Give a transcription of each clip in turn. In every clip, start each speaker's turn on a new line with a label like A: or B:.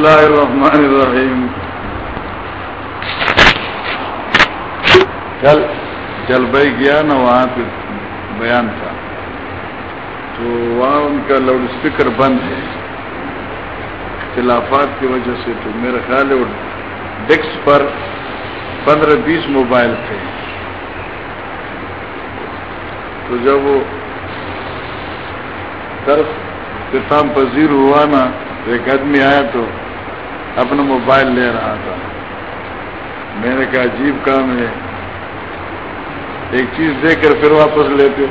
A: اللہ الرحمن الرحیم۔ کل جل بھائی گیا نا وہاں پہ بیان تھا۔ تو وہاں ان کا لاؤڈ اسپیکر بند ہے۔ اختلافات کی وجہ سے تو میرا خیال ہے وہ ڈیسک پر پندرہ بیس موبائل تھے۔ تو جب وہ طرف اختتام پذیر ہوا نا، ایک آدمی آیا تو اپنا موبائل لے رہا تھا۔ میں نے کہا، عجیب کام ہے۔ ایک چیز دے کر پھر واپس لیتے۔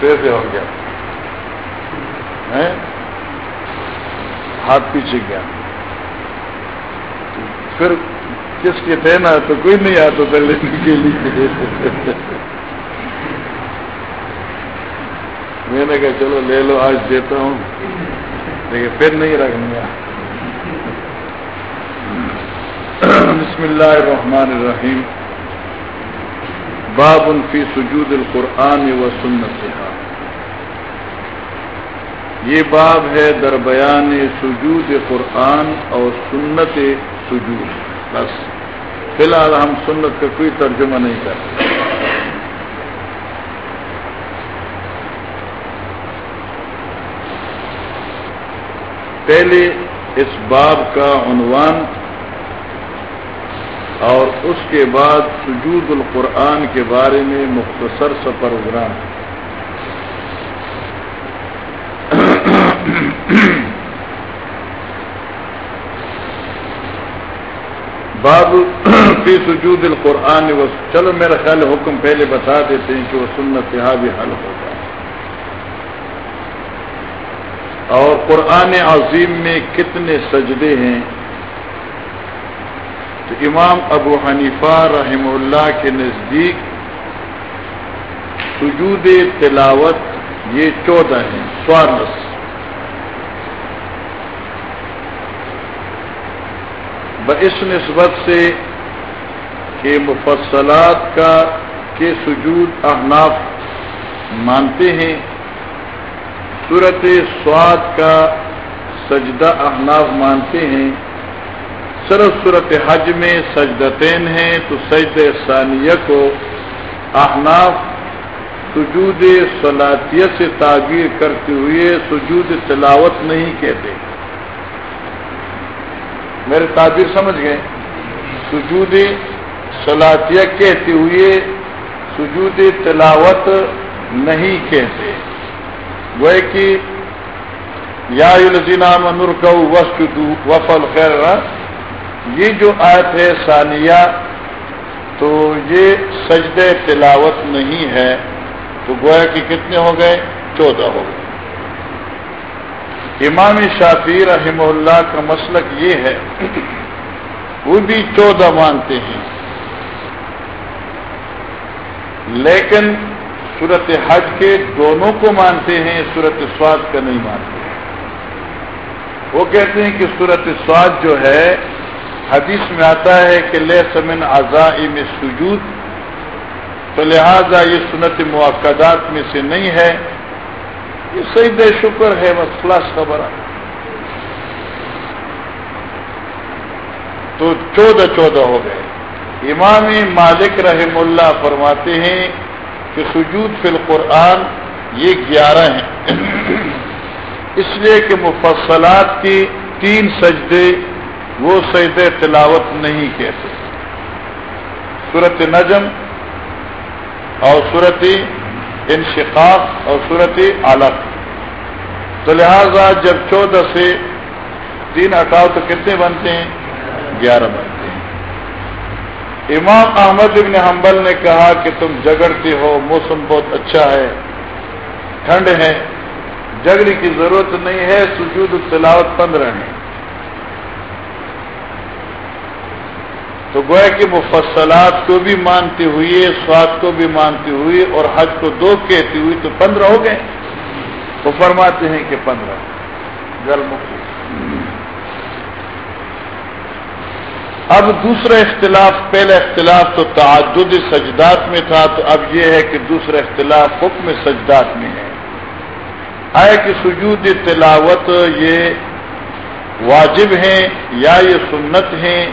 A: کیسے ہو گیا۔ ہاتھ پیچھے گیا۔ پھر کس کے تھے؟ نا تو کوئی نہیں آتا تھا لینے کے لیے۔ میں نے کہا، چلو لے لو، آج دیتا ہوں۔ لیکن پھر نہیں رکھنا۔ بسم اللہ الرحمن الرحیم۔ باب فی سجود القرآن و سنت یہ باب ہے دربیان سجود قرآن اور سنت سجود۔ بس، فی الحال ہم سنت کا کوئی ترجمہ نہیں کرتے پہلے اس باب کا عنوان اور اس کے بعد سجود القرآن کے بارے میں مختصر سا پروگرام۔ باب فی سجود القرآن۔ و چلو میرا خیال حکم پہلے بتا دیتے ہیں کہ وہ سنت یہاں بھی حل ہوگا۔ اور قرآن عظیم میں کتنے سجدے ہیں؟ تو امام ابو حنیفہ رحم اللہ کے نزدیک سجود تلاوت یہ چودہ ہیں سوارس اس نسبت سے کہ مفصلات کا کے سجود احناف مانتے ہیں صورت سواد کا سجدہ احناف مانتے ہیں۔ صرف صورت حج میں سجدتین ہیں، تو سجد ثانیہ کو احناف سجود صلاطیت سے تعبیر کرتے ہوئے سجود تلاوت نہیں کہتے۔ میرے تعبیر سمجھ گئے؟ سجود صلاطیہ کہتے ہوئے سجود تلاوت نہیں کہتے۔ وہ کہ یا الزینہ منور کو وفل خیر۔ یہ جو آیت ہے ثانیہ، تو یہ سجد تلاوت نہیں ہے، تو گویا کہ کتنے ہو گئے؟ چودہ ہو گئے۔ امام شافی رحم اللہ کا مسلک یہ ہے، وہ بھی چودہ مانتے ہیں۔ لیکن صورت حج کے دونوں کو مانتے ہیں صورت سواد کا نہیں مانتے۔ وہ کہتے ہیں کہ صورت سواد جو ہے حدیث میں آتا ہے کہ لے سمن اعضائی میں سجود تو لہذا یہ سنت موقعات میں سے نہیں ہے۔ یہ صحیح بے شکر ہے، بس خلاص خبر تو چودہ چودہ ہو گئے۔ امام مالک رحم اللہ فرماتے ہیں کہ سجود فی القرآن یہ گیارہ ہیں۔ اس لیے کہ مفصلات کی تین سجدے وہ سید تلاوت نہیں کہتے۔ صورت نجم اور صورت انشقاق اور صورت علق۔ تو لہذا جب چودہ سے تین ہٹاؤ تو کتنے بنتے ہیں؟ گیارہ بنتے ہیں۔ امام احمد ابن حنبل نے کہا کہ تم جگڑتے ہو، موسم بہت اچھا ہے، ٹھنڈ ہے جگڑی کی ضرورت نہیں ہے، سجود تلاوت پندرہ ہیں۔ تو گویا کہ مفصلات کو بھی مانتے ہوئے، سواد کو بھی مانتے ہوئے اور حج کو دو کہتے ہوئے تو پندرہ ہو گئے۔ وہ فرماتے ہیں کہ پندرہ۔ گل اب دوسرا اختلاف، پہلا اختلاف تو تعدد سجدات میں تھا، تو اب یہ ہے کہ دوسرا اختلاف حکم سجدات میں ہے۔ آئے کہ سجود تلاوت یہ واجب ہیں یا یہ سنت ہیں؟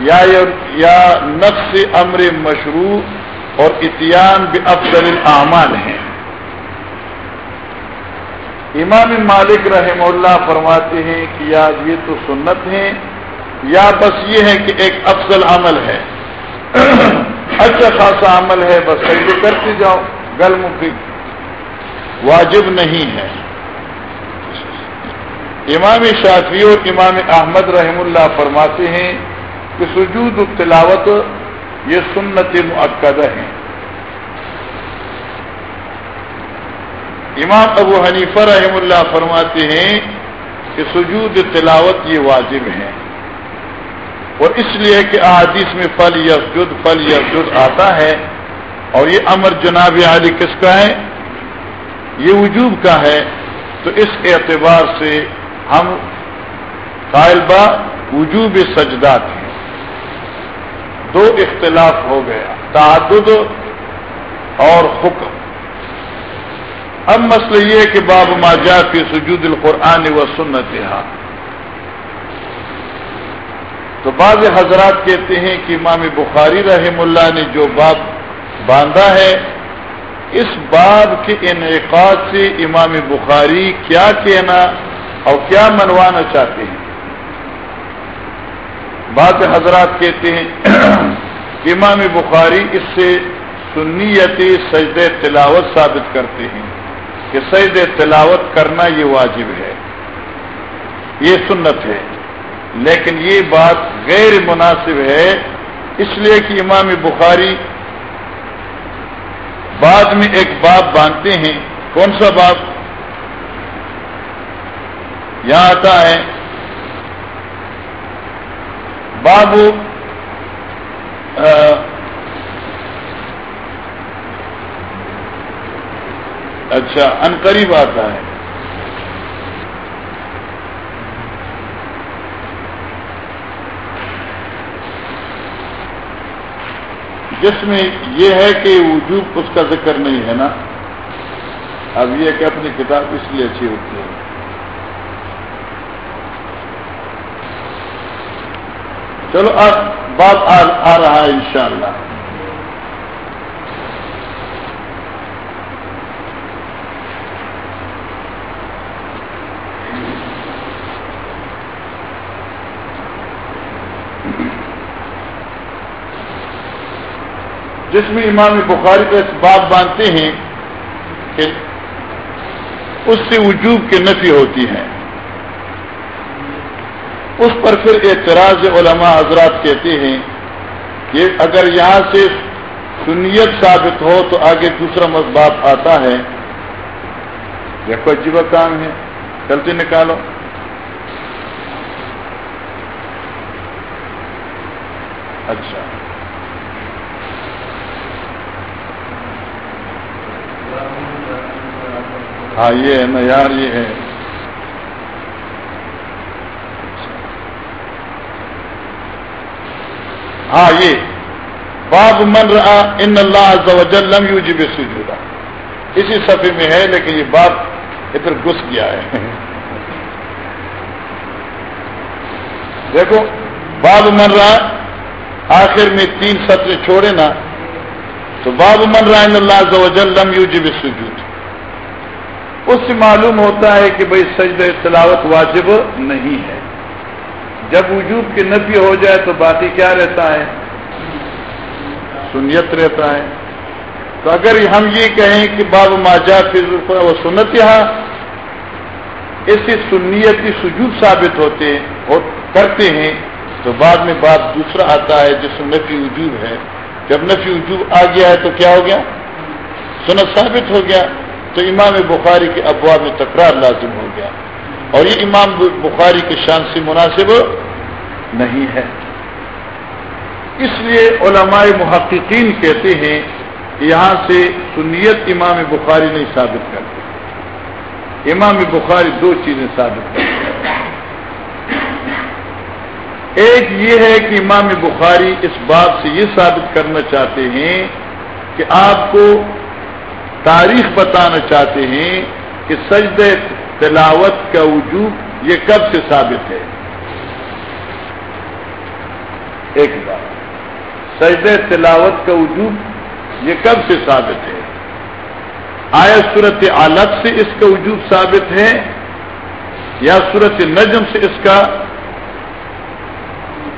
A: یا یا نفس امر مشروع اور اتیان افضل الاعمال ہیں۔ امام مالک رحم اللہ فرماتے ہیں کہ یا یہ تو سنت ہیں، یا بس یہ ہے کہ ایک افضل عمل ہے۔ اچھا خاصا عمل ہے، بس صحیح کرتے جاؤ، گل مفی واجب نہیں ہے۔ امام شافی اور امام احمد رحم اللہ فرماتے ہیں کہ سجود تلاوت یہ سنت معقدہ ہیں۔ امام ابو حنیفہ رحم اللہ فرماتے ہیں کہ سجود تلاوت یہ واجب ہیں اور اس لیے کہ احادیث میں فل یسجد فل یسجد آتا ہے۔ اور یہ امر جناب علی کس کا ہے؟ یہ وجوب کا ہے۔ تو اس اعتبار سے ہم طالبہ وجوب سجدات ہیں دو اختلاف ہو گیا، تعدد اور حکم۔ اب مسئلہ یہ ہے کہ باب ماجا کی سجود القرآن و سنت تو بعض حضرات کہتے ہیں کہ امام بخاری رحم اللہ نے جو باب باندھا ہے، اس باب کے انعقاد سے امام بخاری کیا کہنا اور کیا منوانا چاہتے ہیں؟ بعض حضرات کہتے ہیں امام بخاری اس سے سنیت سجد تلاوت ثابت کرتے ہیں کہ سجد تلاوت کرنا یہ واجب ہے، یہ سنت ہے، لیکن یہ بات غیر مناسب ہے، اس لیے کہ امام بخاری بعد میں ایک باب باندھتے ہیں، کون سا باب؟ یہاں آتا ہے بابو اچھا ان قریب آتا ہے۔ جس میں یہ ہے کہ وجوب اس کا ذکر نہیں ہے نا۔ اب یہ کہ اپنی کتاب اس لیے اچھی ہوتی ہے۔ چلو اب بات آ رہا ہے انشاءاللہ۔ جس میں امام بخاری کا اس بات باندھتے ہیں کہ اس سے وجوب کی نفی ہوتی ہے۔ اس پر پھر اعتراض علماء حضرات کہتے ہیں کہ اگر یہاں سے سنیت ثابت ہو تو آگے دوسرا مذباب آتا ہے۔ یا کوئی عجیب کام ہے۔ غلطی نکالو۔ اچھا۔ ہاں یہ ہے نا یار، یہ ہے۔ ہاں یہ باب من رہا ان اللہ لم یو جب سجودہ اسی صفحے میں ہے، لیکن یہ بات ادھر گھس گیا ہے۔ دیکھو، باب من رہا آخر میں تین سطر چھوڑے نا، تو باب من رہا ان اللہ لم یوجب سجود اس سے معلوم ہوتا ہے کہ بھائی سجد تلاوت واجب نہیں ہے۔ جب وجوب کی نفی ہو جائے تو باقی کیا رہتا ہے؟ سنیت رہتا ہے۔ تو اگر ہم یہ کہیں کہ باب ماجا پھر وہ سنت یہاں ایسی سنیتی سجود ثابت ہوتے اور کرتے ہیں، تو بعد میں بات دوسرا آتا ہے جس میں نفی وجوب ہے۔ جب نفی وجوب آ گیا ہے تو کیا ہو گیا؟ سنت ثابت ہو گیا۔ تو امام بخاری کے ابواب میں تکرار لازم ہو گیا۔ اور یہ امام بخاری کے شان سے مناسب نہیں ہے۔ اس لیے علماء محققین کہتے ہیں کہ یہاں سے سنیت امام بخاری نہیں ثابت کرتے۔ امام بخاری دو چیزیں ثابت کرتے ایک یہ ہے کہ امام بخاری اس بات سے یہ ثابت کرنا چاہتے ہیں کہ آپ کو تاریخ بتانا چاہتے ہیں کہ سجد تلاوت کا وجود یہ کب سے ثابت ہے؟ ایک بات سجد تلاوت کا وجوب یہ کب سے ثابت ہے؟ آیا صورت عالت سے اس کا وجوب ثابت ہے یا صورت نجم سے اس کا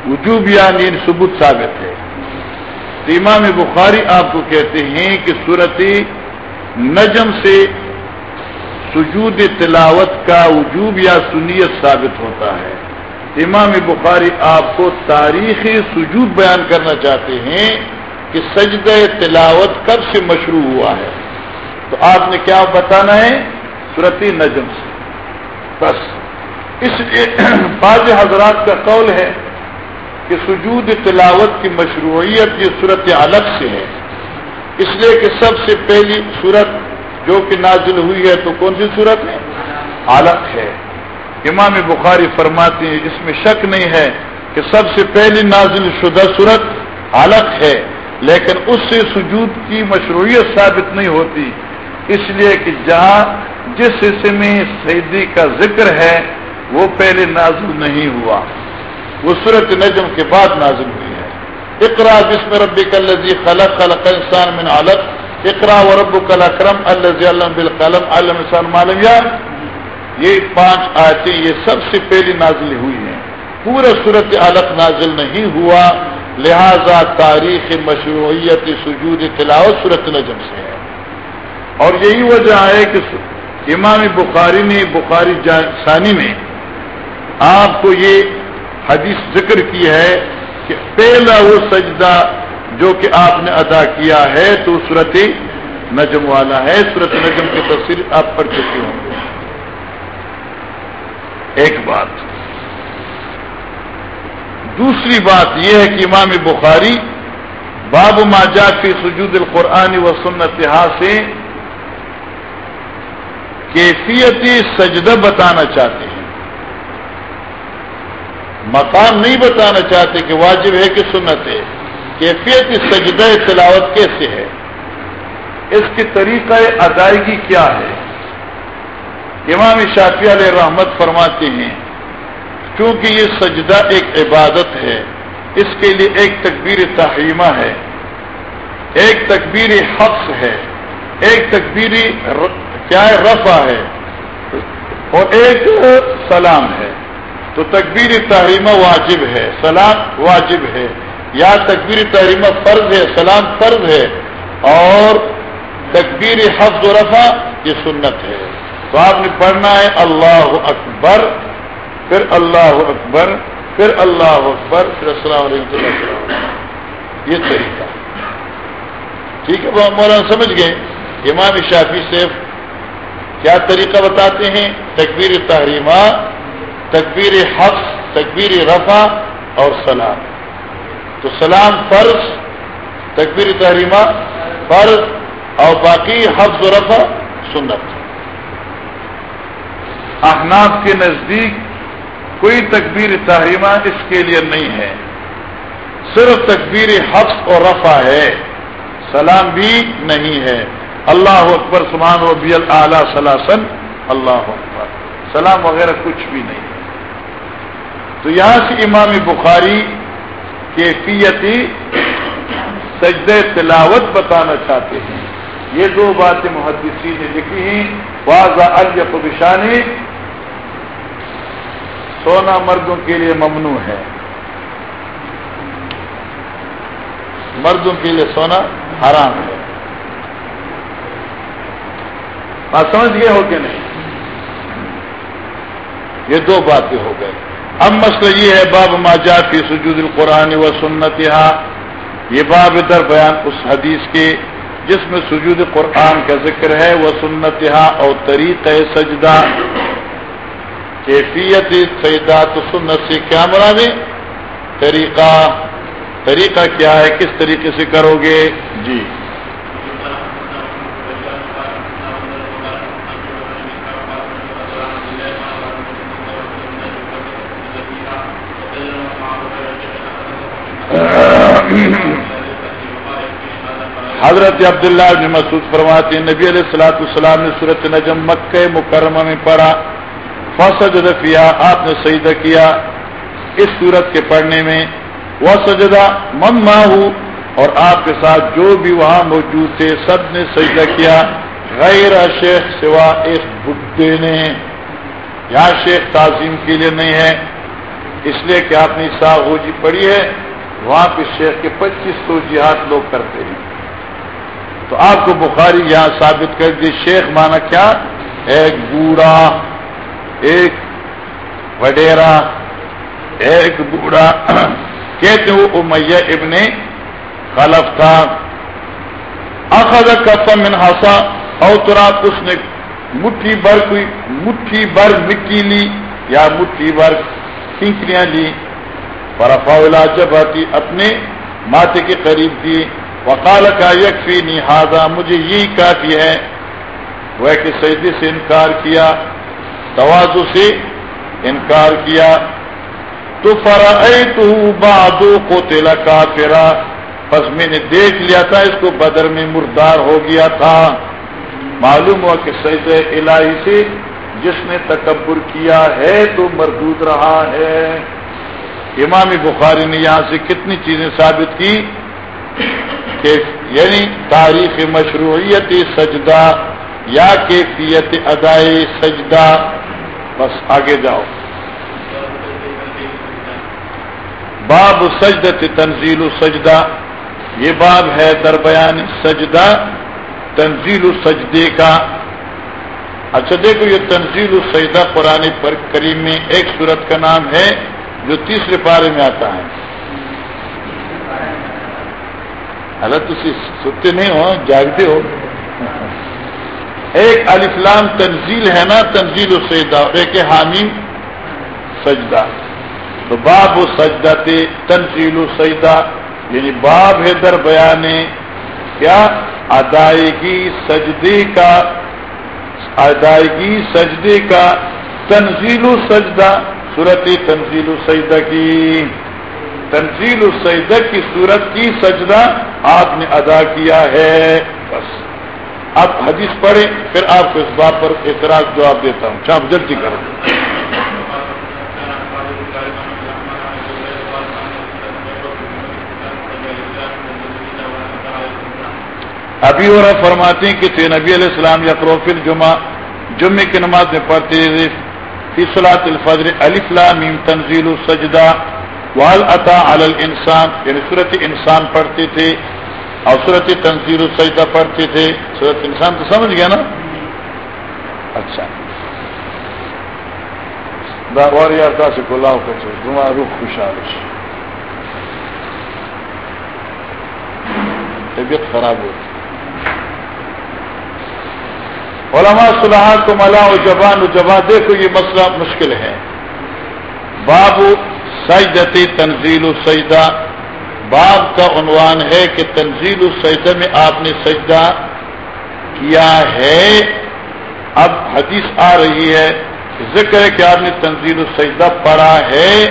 A: وجوب یا نین ثبوت ثابت ہے؟ امام بخاری آپ کو کہتے ہیں کہ صورت نجم سے سجود تلاوت کا وجوب یا سنیت ثابت ہوتا ہے۔ امام بخاری آپ کو تاریخی سجود بیان کرنا چاہتے ہیں کہ سجد تلاوت کب سے مشروع ہوا ہے۔ تو آپ نے کیا بتانا ہے؟ صورتی نجم سے۔ بس۔ اس بعض حضرات کا قول ہے کہ سجود تلاوت کی مشروعیت یہ صورت الگ سے ہے۔ اس لیے کہ سب سے پہلی صورت جو کہ نازل ہوئی ہے تو کون سی صورت ہے الگ ہے۔ امام بخاری فرماتے ہیں، اس میں شک نہیں ہے کہ سب سے پہلی نازل شدہ صورت الگ ہے، لیکن اس سے سجود کی مشروعیت ثابت نہیں ہوتی۔ اس لیے کہ جہاں جس حصے میں سیدی کا ذکر ہے، وہ پہلے نازل نہیں ہوا۔ وہ صورت نجم کے بعد نازل ہوئی ہے۔ اقرا جس میں ربی کلزی خلق خلق انسان من علق۔ اقرا و رب کل اکرم اللہ بالقلم، علم معلوم یا یہ پانچ آیتیں، یہ سب سے پہلی نازل ہوئی ہیں۔ پورا صورت علق نازل نہیں ہوا، لہذا تاریخ مشروعیت سجود تلاوت صورت نجم سے ہے۔ اور یہی وجہ ہے کہ امام بخاری نے، بخاری ثانی میں آپ کو یہ حدیث ذکر کی ہے کہ پہلا وہ سجدہ جو کہ آپ نے ادا کیا ہے تو صورت نجم والا ہے۔ صورت نجم کی تفصیل آپ پڑھ چکے ہوں۔ گے ایک بات۔ دوسری بات یہ ہے کہ امام بخاری باب ماجا کی سجود القرآن و سنت سے کیفیتی سجدہ بتانا چاہتے ہیں۔ مقام نہیں بتانا چاہتے کہ واجب ہے کہ سنت ہے۔ کیفیت سجدہ تلاوت کیسے ہے؟ اس کی طریقہ ادائیگی کیا ہے؟ امام شافی علیہ رحمت فرماتے ہیں کیونکہ یہ سجدہ ایک عبادت ہے، اس کے لیے ایک تکبیر تحریمہ ہے، ایک تکبیر حفظ ہے، ایک تکبیری کیا ہے، رفع ہے، اور ایک سلام ہے۔ تو تکبیر تحریمہ واجب ہے، سلام واجب ہے۔ یا تکبیر تحریمہ فرض ہے، سلام فرض ہے، اور تکبیر حفظ و رفع یہ سنت ہے۔ تو آپ نے پڑھنا ہے اللہ اکبر، پھر اللہ اکبر، پھر اللہ اکبر، پھر السلام علیکم اللہ یہ طریقہ۔ ٹھیک ہے، وہ مولانا سمجھ گئے۔ امام شافی صرف کیا طریقہ بتاتے ہیں؟ تکبیر تحریمہ، تکبیر حفظ، تکبیر رفع اور سلام۔ تو سلام فرض، تکبیر تحریمہ فرض اور باقی حفظ و رفع سنت۔ احناف کے نزدیک کوئی تکبیر تحریمہ اس کے لیے نہیں ہے۔ صرف تکبیر حفظ اور رفع ہے۔ سلام بھی نہیں ہے۔ اللہ اکبر سمان و بی اللہ سلاسن اللہ اکبر۔ سلام وغیرہ کچھ بھی نہیں۔ ہے تو یہاں سے امام بخاری کیفیتی سجد تلاوت بتانا چاہتے ہیں۔ یہ دو باتیں محدثی نے لکھی ہیں۔ واضح البشانی سونا مردوں کے لیے ممنوع ہے۔ مردوں کے لیے سونا حرام ہے۔ بات سمجھ گئے ہو کہ نہیں؟ یہ دو باتیں ہو گئے۔ اب مسئلہ یہ ہے، باب ماجا فی سجود القرآن و سنت یہ باب ادھر بیان اس حدیث کے جس میں سجود قرآن کا ذکر ہے وہ سنت اور طریقہ سجدہ۔ کیفیت سجدہ تو سنت سے کیا مراد طریقہ۔ طریقہ کیا ہے؟ کس طریقے سے کرو گے؟ جی۔ حضرت عبداللہ بن مسعود فرماتے ہیں، نبی علیہ السلاۃ السلام نے صورت نجم مکہ مکرمہ میں پڑھا۔ فسد رفیہ آپ نے سجدہ کیا اس صورت کے پڑھنے میں۔ وہ سجدہ مما ہوں اور آپ کے ساتھ جو بھی وہاں موجود تھے، سب نے سجدہ کیا۔ غیر شیخ سوا ایک بڈے نے۔ یہاں شیخ تعظیم کے لیے نہیں ہے، اس لیے کہ آپ نے سا جی پڑھی ہے۔ وہاں پہ شیخ کے پچیس سو جہاد لوگ کرتے ہیں۔ تو آپ کو بخاری یہاں ثابت کر دی، شیخ مانا کیا؟ ایک بوڑھا، ایک وڈیرا، ایک بوڑھا۔ کہتے وہ امیہ ابن خلف تھا۔ اخذ کفا من ہاسا اوترا اس نے مٹھی بھر کوئی، مٹھی بھر مٹی لی یا مٹھی بھر کھینکریاں لی۔ فرفا جب آتی اپنے ماتھے کے قریب کی وقال کا یکفی نہذا مجھے یہی کافی ہے۔ وہ کہ سیدی سے انکار کیا توازو سے انکار کیا۔ تو فرا تو بادو کو تلا کا پھرا بس میں نے دیکھ لیا تھا، اس کو بدر میں مردار ہو گیا تھا۔ معلوم ہوا کہ سید الہی سے جس نے تکبر کیا ہے تو مردود رہا ہے۔ امام بخاری نے یہاں سے کتنی چیزیں ثابت کی کہ یعنی تاریخ مشروعیت سجدہ یا کیفیت ادائے سجدہ، بس آگے جاؤ۔ باب سجدت تنزیل سجدہ، یہ باب ہے دربیان سجدہ، تنزیل سجدے کا۔ اچھا دیکھو، یہ تنزیل السجدہ قرآن پر کریم میں ایک صورت کا نام ہے۔ جو تیسرے پارے میں آتا ہے۔ حالت تھی سنتے نہیں ہو، جاگتے ہو۔ ایک الفلام تنزیل ہے نا، تنزیل السجدہ۔ اور ایک حامیم سجدہ۔ تو باب و سجدہ تھے تنزیل السجدہ۔ یعنی باب ہے در بیان کیا؟ ادائیگی سجدے کا، ادائیگی سجدے کا تنزیل و سجدہ صورت تنزیل السجدہ کی۔ تنزیل السجدہ کی صورت کی سجدہ آپ نے ادا کیا ہے۔ بس۔ اب حدیث پڑھیں، پھر آپ کو اس بات پر اعتراض جواب دیتا ہوں۔ چاپ جلدی کرو۔ ابھی اور فرماتے ہیں کہ تھے نبی علیہ السلام یا پروفل جمعہ، جمعے کی نماز میں پڑھتے فیصلات الفجر علی فلام تنزیل السجدہ وال عطا الانسان یعنی صورت انسان پڑھتے تھے اور صورت تنزیل السجدہ پڑھتے تھے۔ صورت انسان تو سمجھ گیا نا؟ اچھا۔ دا اور یار سے کلاؤ کچھ تمہارا روح خوشحال طبیعت خراب ہوتی علماء صلاح کو ملا و جبان و جبان دیکھو یہ مسئلہ مشکل ہے۔ باب سجدتی تنزیل السجدہ، باب کا عنوان ہے کہ تنزیل السجدہ میں آپ نے سجدہ کیا ہے۔ اب حدیث آ رہی ہے، ذکر ہے کہ آپ نے تنزیل السجدہ پڑھا ہے،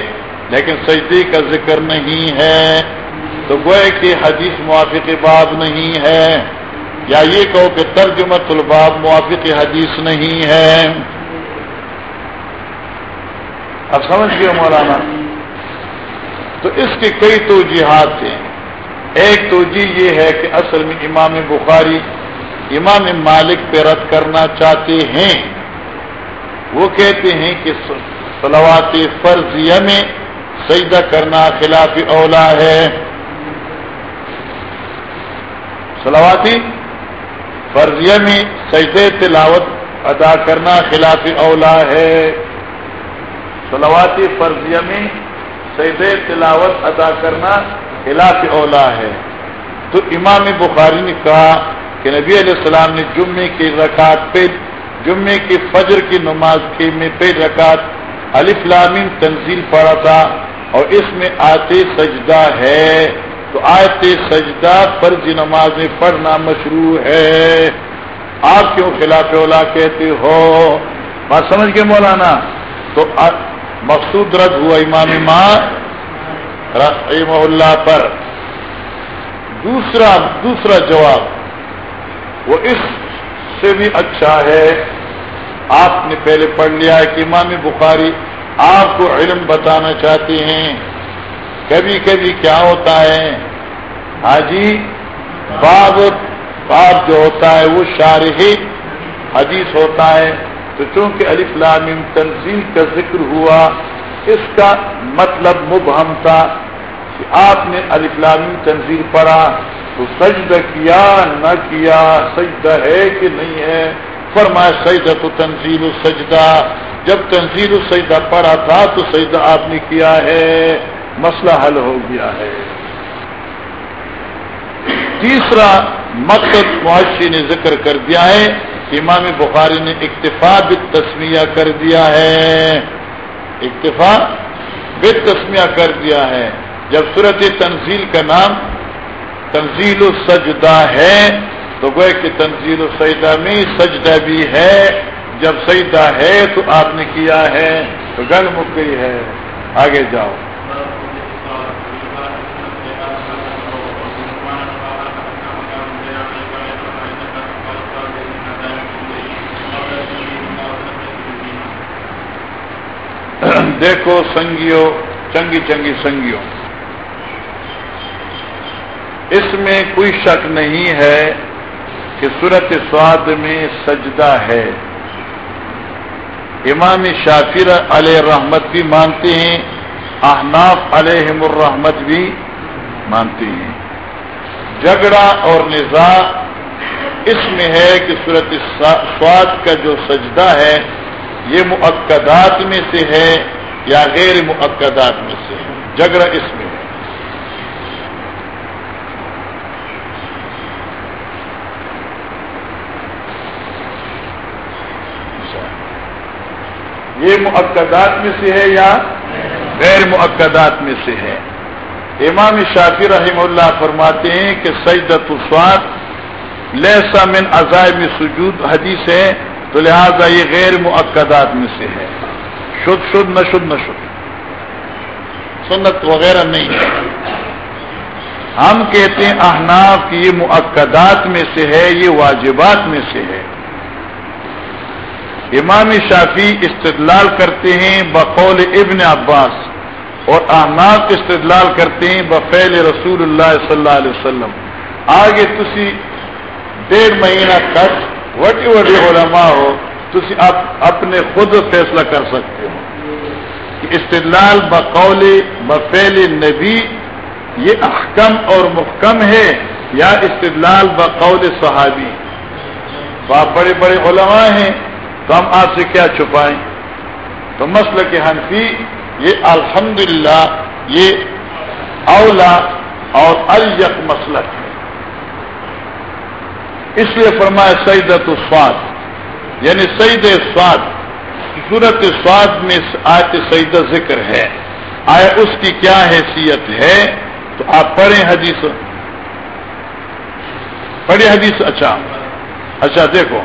A: لیکن سجدے کا ذکر نہیں ہے۔ تو گوئے کہ حدیث موافق باب نہیں ہے۔ یا یہ کہو کہ ترجمہ الباب موافق حدیث نہیں ہے۔ اب سمجھ گئے مولانا؟ تو اس کی کئی توجیحات ہیں۔ ایک توجہ یہ ہے کہ اصل میں امام بخاری، امام مالک پہ رد کرنا چاہتے ہیں۔ وہ کہتے ہیں کہ سلوات فرضیہ میں سجدہ کرنا خلاف اولا ہے۔ سلواتی فرضیہ میں سجدے تلاوت ادا کرنا خلاف اولا ہے۔ سلواتی فرضیہ میں سجدے تلاوت ادا کرنا خلاف اولا ہے۔ تو امام بخاری نے کہا کہ نبی علیہ السلام نے جمعے کی رکعت پہ، جمعے کی فجر کی نماز کے میں پہ رکعت الف لامین تنزیل پڑا تھا اور اس میں آتے سجدہ ہے۔ تو آئے سجدہ فرض نماز میں پڑھنا مشروع ہے۔ آپ کیوں خلاف اولا کہتے ہو؟ بات سمجھ کے مولانا؟ تو مقصود رد ہوا امام ماں رحم اللہ پر۔ دوسرا دوسرا جواب۔ وہ اس سے بھی اچھا ہے، آپ نے پہلے پڑھ لیا ہے کہ امام بخاری آپ کو علم بتانا چاہتے ہیں۔ کبھی کبھی کیا ہوتا ہے؟ ہاں جی باب باب جو ہوتا ہے وہ شارح حدیث ہوتا ہے۔ تو چونکہ علی فلام تنزیل کا ذکر ہوا، اس کا مطلب مبہم تھا کہ آپ نے علی فلام تنزیل پڑھا، تو سجدہ کیا، نہ کیا، سجدہ ہے کہ نہیں ہے؟ فرمایا، سجدہ تو تنزیل و سجدہ جب تنزیل و سجدہ پڑھا تھا، تو سجدہ آپ نے کیا ہے؟ مسئلہ حل ہو گیا ہے۔ تیسرا، مقصد معاشی نے ذکر کر دیا ہے امام بخاری نے اکتفا تسمیہ کر دیا ہے۔ اکتفا تسمیہ کر دیا ہے۔ جب صورت تنزیل کا نام تنزیل السجدہ ہے، تو گوئے کہ تنزیل السجدہ میں سجدہ بھی ہے۔ جب سجدہ ہے تو آپ نے کیا ہے، تو گل مک گئی ہے۔ آگے جاؤ۔ دیکھو سنگیو، چنگی چنگی سنگیوں اس میں کوئی شک نہیں ہے کہ صورت سواد میں سجدہ ہے۔ امام شافر علیہ رحمت بھی مانتے ہیں، احناف علیہ الرحمت بھی مانتے ہیں۔ جھگڑا اور نظا اس میں ہے کہ صورت سواد کا جو سجدہ ہے، یہ معقدات میں سے ہے۔ یا غیر معقدات میں سے ہے اس میں ہے۔ یہ معقدات میں سے ہے یا غیر معقدات میں سے ہے؟ امام شافی رحم اللہ فرماتے ہیں کہ سیدت السواد لہسا من عزائم سجود، حدیث ہے تو لہذا یہ غیر معقدات میں سے ہے۔ شد شد، نہ شد نہ شد۔ سنت وغیرہ نہیں۔ ہے ہم کہتے ہیں احناف کی یہ معقدات میں سے ہے، یہ واجبات میں سے ہے۔ امام شافی استدلال کرتے ہیں بقول ابن عباس اور احناف استدلال کرتے ہیں بفیل رسول اللہ صلی اللہ علیہ وسلم۔ آگے تسی ڈیڑھ مہینہ تک وٹی وٹی علماء ہو تسی اپنے خود فیصلہ کر سکتے ہو۔ کہ استدلال بقول بفیل نبی، یہ احکم اور محکم ہے یا استدلال بقول صحابی؟ آپ بڑے بڑے علماء ہیں، تو ہم آپ سے کیا چھپائیں؟ تو مسئلہ کے حنفی، یہ الحمدللہ، یہ اولا اور الیق مسلک ہے۔ اس لیے فرمایا سعیدت السواد یعنی سعید سواد، صورت سواد میں آیت سعید ذکر ہے۔ آیا اس کی کیا حیثیت ہے؟ تو آپ پڑھیں حدیث۔ پڑھیں حدیث اچھا۔ اچھا دیکھو۔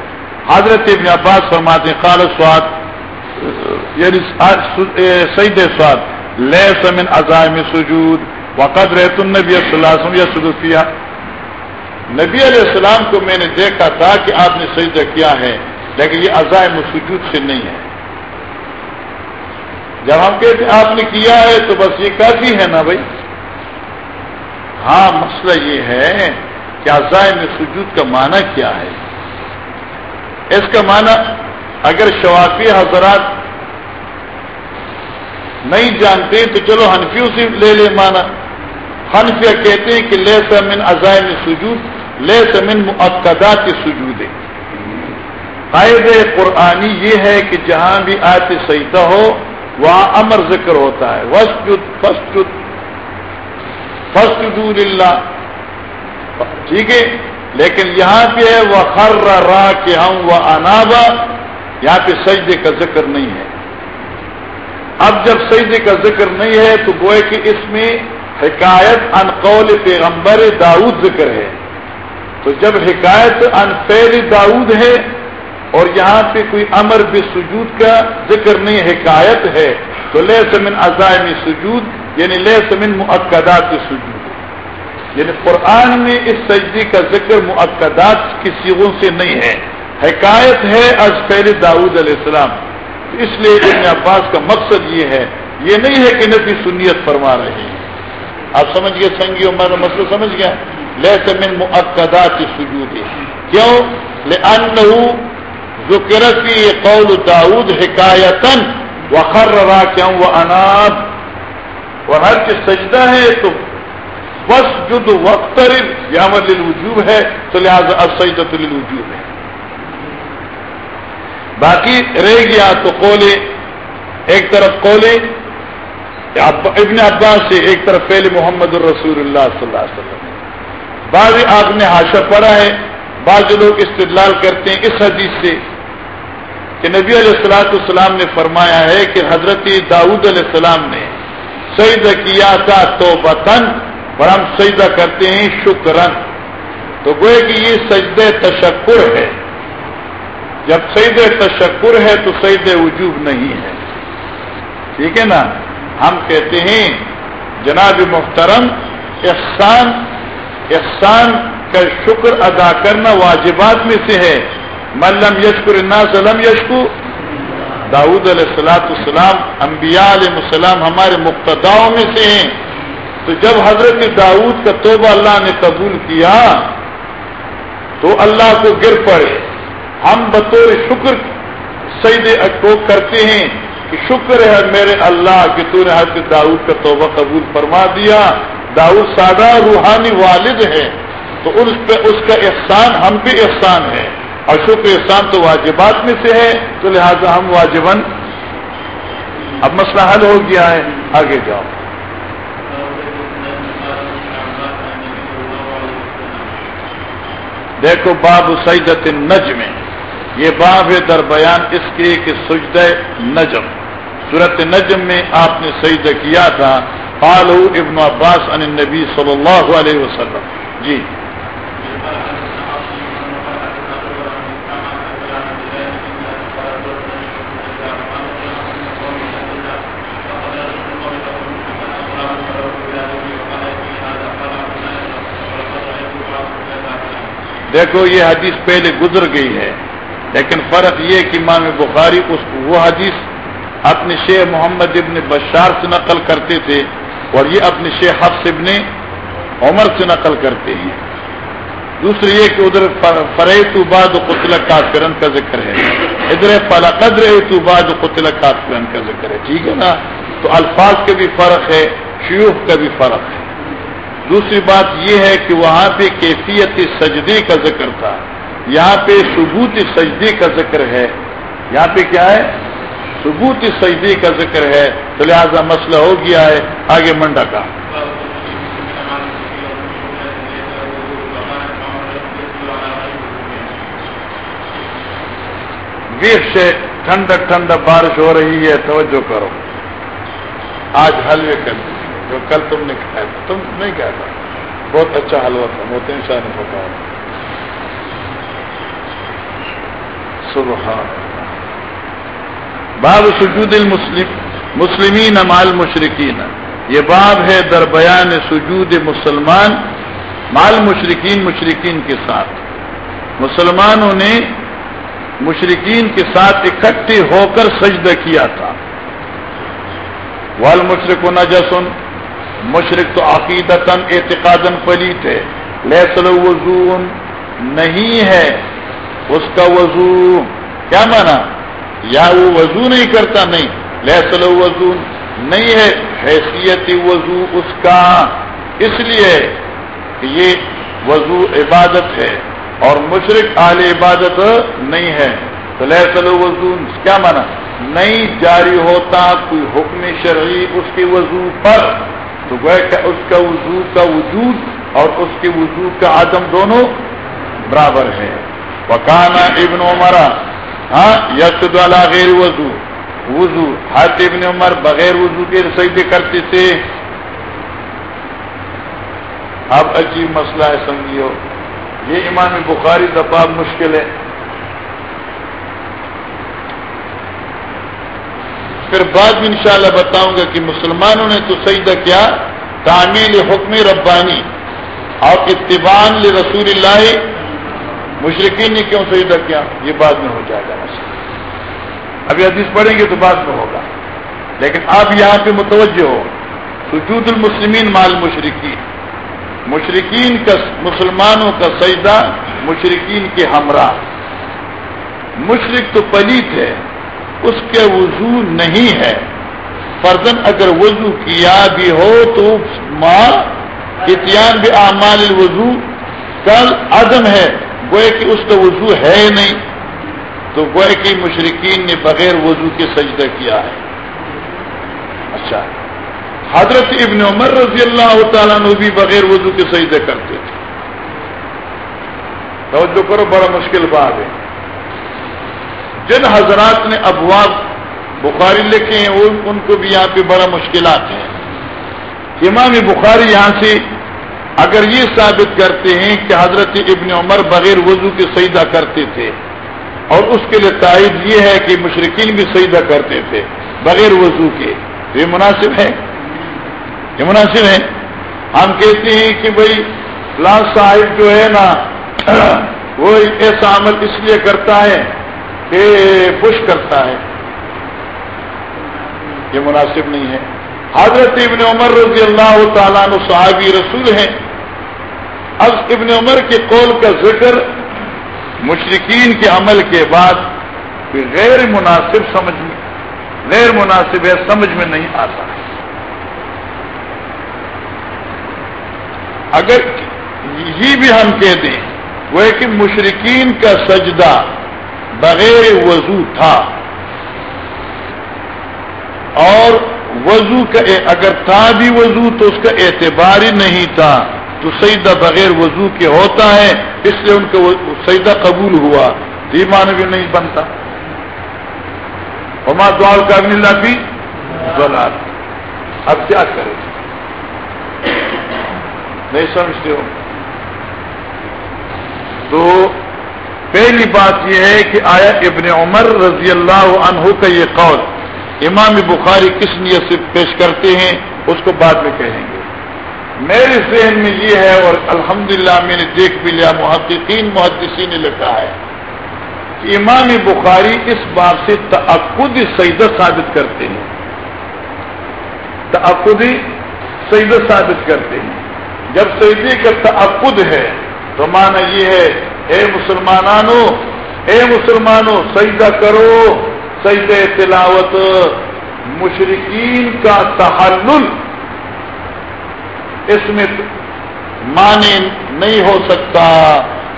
A: حضرت ابن عباس فرماتے ہیں، قال سواد یعنی سعید سواد لے سمن عزائم سجود وقت رہت النبی صلی اللہ علیہ وسلم یا سدوفیہ نبی علیہ السلام کو میں نے دیکھا تھا کہ آپ نے سجدہ کیا ہے۔ لیکن یہ عزائم سجود سے نہیں ہے۔ جب ہم کہتے ہیں آپ نے کیا ہے تو بس یہ کافی ہے نا بھائی؟ ہاں مسئلہ یہ ہے کہ عزائم سجود کا معنی کیا ہے۔ اس کا معنی اگر شوافی حضرات نہیں جانتے تو چلو ہنفیوں سے لے لے مانا ہنفیہ کہتے ہیں کہ لے سمن عزائم سجود لے سمن معقدات سجود۔ قائد قرآنی یہ ہے کہ جہاں بھی آتے سیدہ ہو، وہاں امر ذکر ہوتا ہے۔ وسجد فسجد فسجد اللہ ٹھیک ہے؟ لیکن یہاں پہ ہے وہ خر را کہ ہم وہ انابا یہاں پہ سجدے کا ذکر نہیں ہے۔ اب جب سجدے کا ذکر نہیں ہے، تو گوئے کہ اس میں حکایت ان قول پیغمبر داود ذکر ہے۔ تو جب حکایت ان فیل داود ہے اور یہاں پہ کوئی امر بے سجود کا ذکر نہیں، حکایت ہے۔ تو لے سمن عزائم سجود یعنی لے سمن معقدات سجود۔ یعنی قرآن میں اس سجدی کا ذکر معقدات کی سیغوں سے نہیں ہے۔ حکایت ہے از پہلے داود علیہ السلام۔ اس لیے ابن عباس کا مقصد یہ ہے۔ یہ نہیں ہے کہ نبی سنیت فرما رہے ہیں۔ آپ سمجھ گئے سنگی عمر مسئلہ سمجھ گیا لے من مقدات سجود۔ کیوں؟ ذکر کی قول داود حکایتن وخر را کیوں وہ اناب اور ہر چیز سجدہ ہے تو بس جد وقت یامد الوجوب ہے، تو لہٰذا اب سجدت الوجوب ہے. باقی رہ گیا تو قولے ایک طرف قولے ابن عباس سے ایک طرف پہلے محمد الرسول اللہ صلی اللہ علیہ وسلم. بعض آپ نے حاشا پڑھا ہے، بعض لوگ استدلال کرتے ہیں اس حدیث سے کہ نبی علیہ السلاۃ السلام نے فرمایا ہے کہ حضرت داؤد علیہ السلام نے سجدہ کیا تھا تو بتن اور ہم سجدہ کرتے ہیں شکرن تو گوئے کہ یہ سجد تشکر ہے۔ جب سعید تشکر ہے تو سعید وجوب نہیں ہے۔ ٹھیک ہے نا؟ ہم کہتے ہیں، جناب محترم، احسان احسان کا شکر ادا کرنا واجبات میں سے ہے۔ ملم یشکر سلم یشکو. داود علیہ السلاۃ السلام انبیاء علیہ السلام ہمارے مقتداؤں میں سے ہیں۔ تو جب حضرت داود کا توبہ اللہ نے قبول کیا، تو اللہ کو گر پڑے۔ ہم بطور شکر سعید کو کرتے ہیں کہ شکر ہے میرے اللہ کہ تو نے حضرت داؤد کا توبہ قبول فرما دیا۔ داؤد سادہ روحانی والد ہے، تو اس پہ اس کا احسان، ہم بھی احسان ہے۔ اور شکر احسان تو واجبات میں سے ہے، تو لہذا ہم واجبن اب مسئلہ حل ہو گیا ہے، آگے جاؤ۔ دیکھو، باب سعیدت نج میں یہ باب ہے در بیان اس کے کہ سجد نجم۔ صورت نجم میں آپ نے سجد کیا تھا۔ فالو ابن عباس ان نبی صلی اللہ علیہ وسلم۔ جی۔ دیکھو یہ حدیث پہلے گزر گئی ہے، لیکن فرق یہ کہ امام بخاری اس وہ حدیث اپنے شیخ محمد ابن بشار سے نقل کرتے تھے اور یہ اپنے شیخ حفظ ابن عمر سے نقل کرتے ہیں۔ دوسری یہ کہ ادھر فرح تو باد قطل کافرن کا ذکر ہے۔ ادھر فلا قدر تو باد قطل کافرن کا ذکر ہے۔ ٹھیک ہے نا؟ تو الفاظ کے بھی فرق ہے، شیوخ کا بھی فرق ہے۔ دوسری بات یہ ہے کہ وہاں پہ کیفیت سجدے کا ذکر تھا۔ یہاں پہ ثبوت سجدے کا ذکر ہے۔ یہاں پہ کیا ہے؟ ثبوت سجدے کا ذکر ہے۔ تو لہٰذا مسئلہ ہو گیا ہے۔ آگے منڈا کا۔ ویٹ سے ٹھنڈا ٹھنڈا بارش ہو رہی ہے، توجہ کرو۔ آج حلوے کر جو کل تم نے کھایا تھا، تم نہیں کہا تھا۔ بہت اچھا حلوہ تھا وہ شاہ نے پکایا سبحان باب سجود المسلم مسلمین مال مشرقین یہ باب ہے در بیان سجود مسلمان مال مشرقین مشرقین کے ساتھ۔ مسلمانوں نے مشرقین کے ساتھ اکٹھے ہو کر سجدہ کیا تھا۔ وال مشرق و نجسن مشرق تو عقیدتاً اعتقادن پلیت ہے. لہسل وضو نہیں ہے اس کا وضو. کیا مانا یا وہ وضو نہیں کرتا؟ نہیں. لہسل وضو نہیں ہے. حیثیت وضو اس کا. اس لیے کہ یہ وضو عبادت ہے اور مشرق اعلی عبادت نہیں ہے. تو لہسل وضو کیا مانا نہیں جاری ہوتا کوئی حکم شرعی اس کے وضو پر. تو اس کا وضو کا وجود اور اس کے وضو کا عدم دونوں برابر ہے۔ وکانا ابن عمرا ہاں یسد والا غیر وضو۔ وضو، ہاتھ ابن عمر بغیر وضو کے سجدے کرتے تھے۔ اب عجیب مسئلہ ہے سمجھیو یہ امام بخاری دفاع مشکل ہے۔ پھر بعد میں انشاءاللہ بتاؤں گا کہ مسلمانوں نے تو سجدہ کیا تعمیل حکم ربانی اور اتبان رسول اللہ۔ مشرقین نے کیوں سجدہ کیا؟ یہ بعد میں ہو جائے گا۔ ابھی حدیث پڑھیں گے تو بعد میں ہوگا۔ لیکن آپ یہاں پہ متوجہ ہو، سجود المسلمین مال مشرقین مشرقین کا، مسلمانوں کا سجدہ مشرقین کے ہمراہ۔ مشرق تو پلیت ہے۔ اس کے وضو نہیں ہے۔ فرزن اگر وضو کیا بھی ہو تو ماں اتیان بھی اعمال الوضو کل عدم ہے۔ گوئے کہ اس کا وضو ہے نہیں۔ تو گوئے کہ مشرقین نے بغیر وضو کے سجدہ کیا ہے۔ اچھا۔ حضرت ابن عمر رضی اللہ تعالیٰ نے بھی بغیر وضو کے سجدے کرتے تھے۔ توجہ کرو، بڑا مشکل بات ہے۔ جن حضرات نے ابواب بخاری لکھے ہیں، وہ ان کو بھی یہاں پہ بڑا مشکلات ہیں۔ امام بخاری یہاں سے اگر یہ ثابت کرتے ہیں کہ حضرت ابن عمر بغیر وضو کے سجدہ کرتے تھے، اور اس کے لیے تائید یہ ہے کہ مشرقین بھی سجدہ کرتے تھے بغیر وضو کے۔ یہ مناسب ہے؟ یہ مناسب ہے؟ ہم کہتے ہیں کہ بھائی، فلاں صاحب جو ہے نا، وہ ایسا عمل اس لیے کرتا ہے کہ خوش کرتا ہے۔ یہ مناسب نہیں ہے۔ حضرت ابن عمر رضی اللہ تعالیٰ صحابی رسول ہیں۔ اب ابن عمر کے قول کا ذکر مشرقین کے عمل کے بعد غیر مناسب سمجھ میں غیر مناسب ہے، سمجھ میں نہیں آتا۔ اگر یہ بھی ہم کہہ دیں، وہ کہ مشرقین کا سجدہ بغیر وضو تھا۔ اور وضو کا اگر تھا بھی وضو تو اس کا اعتبار ہی نہیں تھا۔ تو سیدہ بغیر وضو کے ہوتا ہے، اس لیے ان کا سیدہ قبول ہوا۔ ایمان بھی نہیں بنتا۔ اور ماں دعال کا بھی بھی اب کیا کرے؟ نہیں سمجھتے ہو۔ تو پہلی بات یہ ہے کہ آیا ابن عمر رضی اللہ عنہ کا یہ قول امام بخاری کس نیت سے پیش کرتے ہیں، اس کو بعد میں کہیں گے۔ میرے ذہن میں یہ ہے اور الحمدللہ میں نے دیکھ بھی لیا، محققین محدثی نے لکھا ہے کہ امام بخاری اس بات سے تعقد سیدہ ثابت کرتے ہیں۔ تعقد سیدہ ثابت کرتے ہیں۔ جب سیدے کا تعقد ہے تو مانا یہ ہے اے مسلمانانو، اے مسلمانوں سجدہ کرو۔ سجد تلاوت مشرقین کا تحلل۔ اس میں معنی نہیں ہو سکتا۔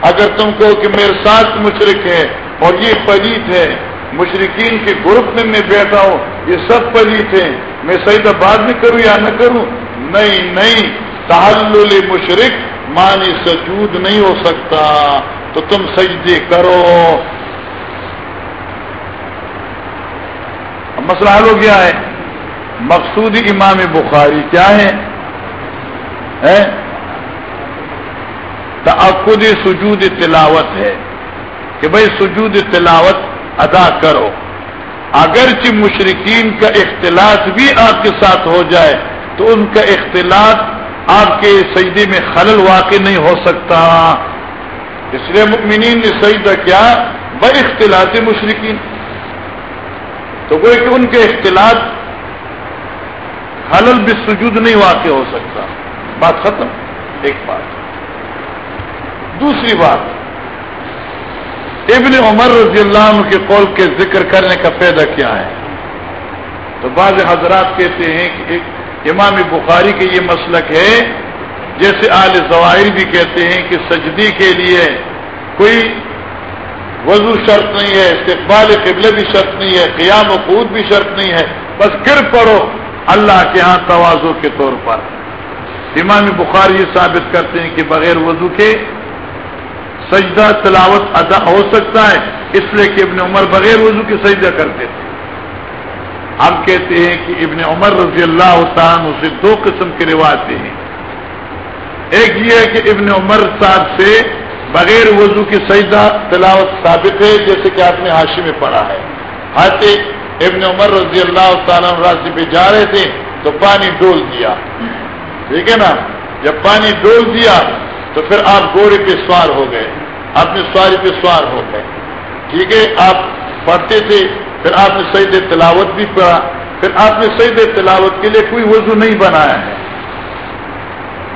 A: اگر تم کو کہ میرے ساتھ مشرق ہے اور یہ پلیت ہے مشرقین کے گروپ میں میں بیٹھا ہوں، یہ سب پلیت ہیں، میں سجدہ بعد میں کروں یا نہ کروں؟ نہیں نہیں۔ تحلل مشرق معنی سجود نہیں ہو سکتا۔ تو تم سجدے کرو۔ مسئلہ حل ہو گیا ہے۔ مقصود امام بخاری کیا ہے؟ تعقد سجود تلاوت ہے کہ بھائی سجود تلاوت ادا کرو۔ اگرچہ مشرقین کا اختلاط بھی آپ کے ساتھ ہو جائے تو ان کا اختلاط آپ کے سجدے میں خلل واقع نہیں ہو سکتا۔ اس لیے مؤمنین نے سجدہ کیا؟ بے اختلاط مشرقین تو وہ کہ ان کے اختلاط حلل بھی سجود نہیں واقع ہو سکتا۔ بات ختم۔ ایک بات۔ دوسری بات۔ ابن عمر رضی اللہ عنہ کے قول کے ذکر کرنے کا فائدہ کیا ہے؟ تو بعض حضرات کہتے ہیں کہ ایک امام بخاری کے یہ مسلک ہے جیسے آل زوائر بھی کہتے ہیں کہ سجدی کے لیے کوئی وضو شرط نہیں ہے، استقبال قبل بھی شرط نہیں ہے، قیام و خود بھی شرط نہیں ہے۔ بس گر پڑو اللہ کے ہاں توازو کے طور پر۔ امام بخار یہ ثابت کرتے ہیں کہ بغیر وضو کے سجدہ، تلاوت ادا ہو سکتا ہے۔ اس لیے کہ ابن عمر بغیر وضو کے سجدہ کرتے تھے۔ ہم کہتے ہیں کہ ابن عمر رضی اللہ تعالیٰ سے دو قسم کے روایتیں ہیں۔ ایک یہ ہے کہ ابن عمر صاحب سے بغیر وضو کی سجدہ تلاوت ثابت ہے، جیسے کہ آپ نے حاشی میں پڑھا ہے۔ ہاتھ ابن عمر رضی اللہ تعالیٰ راستے پہ جا رہے تھے تو پانی ڈول دیا۔ ٹھیک ہے نا؟ جب پانی ڈول دیا تو پھر آپ گوڑے پہ سوار ہو گئے۔ اپنے سواری پہ سوار ہو گئے۔ ٹھیک ہے؟ آپ پڑھتے تھے، پھر آپ نے سعید تلاوت بھی پڑھا۔ پھر آپ نے سعید تلاوت کے لیے کوئی وضو نہیں بنایا ہے۔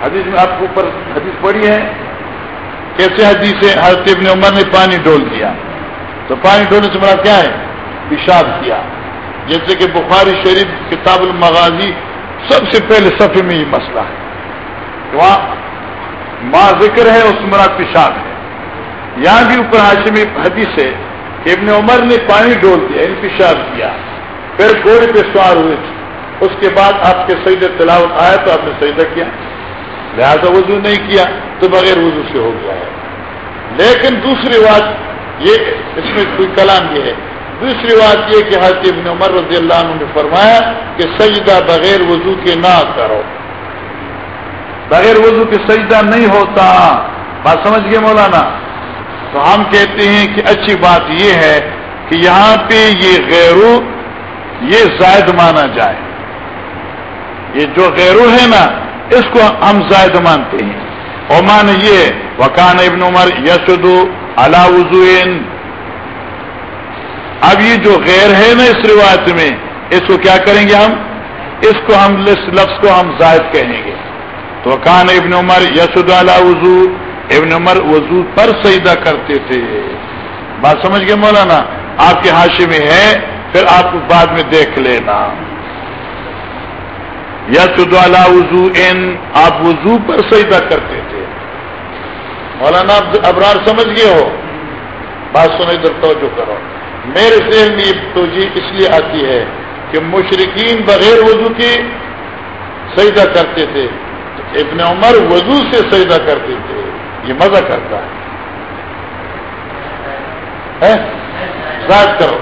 A: حدیث میں آپ کو اوپر حدیث پڑھی ہے، کیسے حدیث ہے؟ حضرت ابن عمر نے پانی ڈول دیا۔ تو پانی ڈولنے سے بڑا کیا ہے؟ پیشاب کیا۔ جیسے کہ بخاری شریف کتاب المغازی سب سے پہلے صفحے میں یہ مسئلہ ہے۔ وہاں ماں ذکر ہے، اس مراد پیشاب ہے۔ یہاں بھی اوپر ہاشمی حدیث ہے ابن عمر نے پانی ڈول دیا ان پیشاب کیا۔ پھر گھوڑے پہ سوار ہوئے تھے۔ اس کے بعد آپ کے سعید تلاوت آیا تو آپ نے سجدہ کیا۔ لہذا وضو نہیں کیا تو بغیر وضو سے ہو گیا ہے۔ لیکن دوسری بات یہ اس میں کوئی کلام یہ ہے۔ دوسری بات یہ کہ حضرت ابن عمر رضی اللہ عنہ نے فرمایا کہ سجدہ بغیر وضو کے نہ کرو۔ بغیر وضو کے سجدہ نہیں ہوتا۔ بات سمجھ گئے مولانا؟ تو ہم کہتے ہیں کہ اچھی بات یہ ہے کہ یہاں پہ یہ غیرو، یہ زائد مانا جائے۔ یہ جو غیرو ہے نا اس کو ہم زائد مانتے ہیں۔ اور مان یہ، وکان ابن عمر یسدو اللہ وضو اب یہ جو غیر ہے نا اس روایت میں، اس کو کیا کریں گے ہم؟ اس کو ہم اس لفظ کو ہم زائد کہیں گے۔ تو وکان ابن عمر یسد اللہ وضو، ابن عمر وضو پر سجدہ کرتے تھے۔ بات سمجھ گئے مولانا؟ آپ کے حاشے میں ہے، پھر آپ بعد میں دیکھ لینا۔ یا وضو ان آپ وضو پر سجدہ کرتے تھے۔ مولانا ابرار سمجھ گئے ہو؟ بات سمجھ در توجہ کرو۔ میرے ذہن میں توجہ اس لیے آتی ہے کہ مشرقین بغیر وضو کی سجدہ کرتے تھے۔ ابن عمر وضو سے سجدہ کرتے تھے۔ یہ مزہ کرتا ہے۔ کرو۔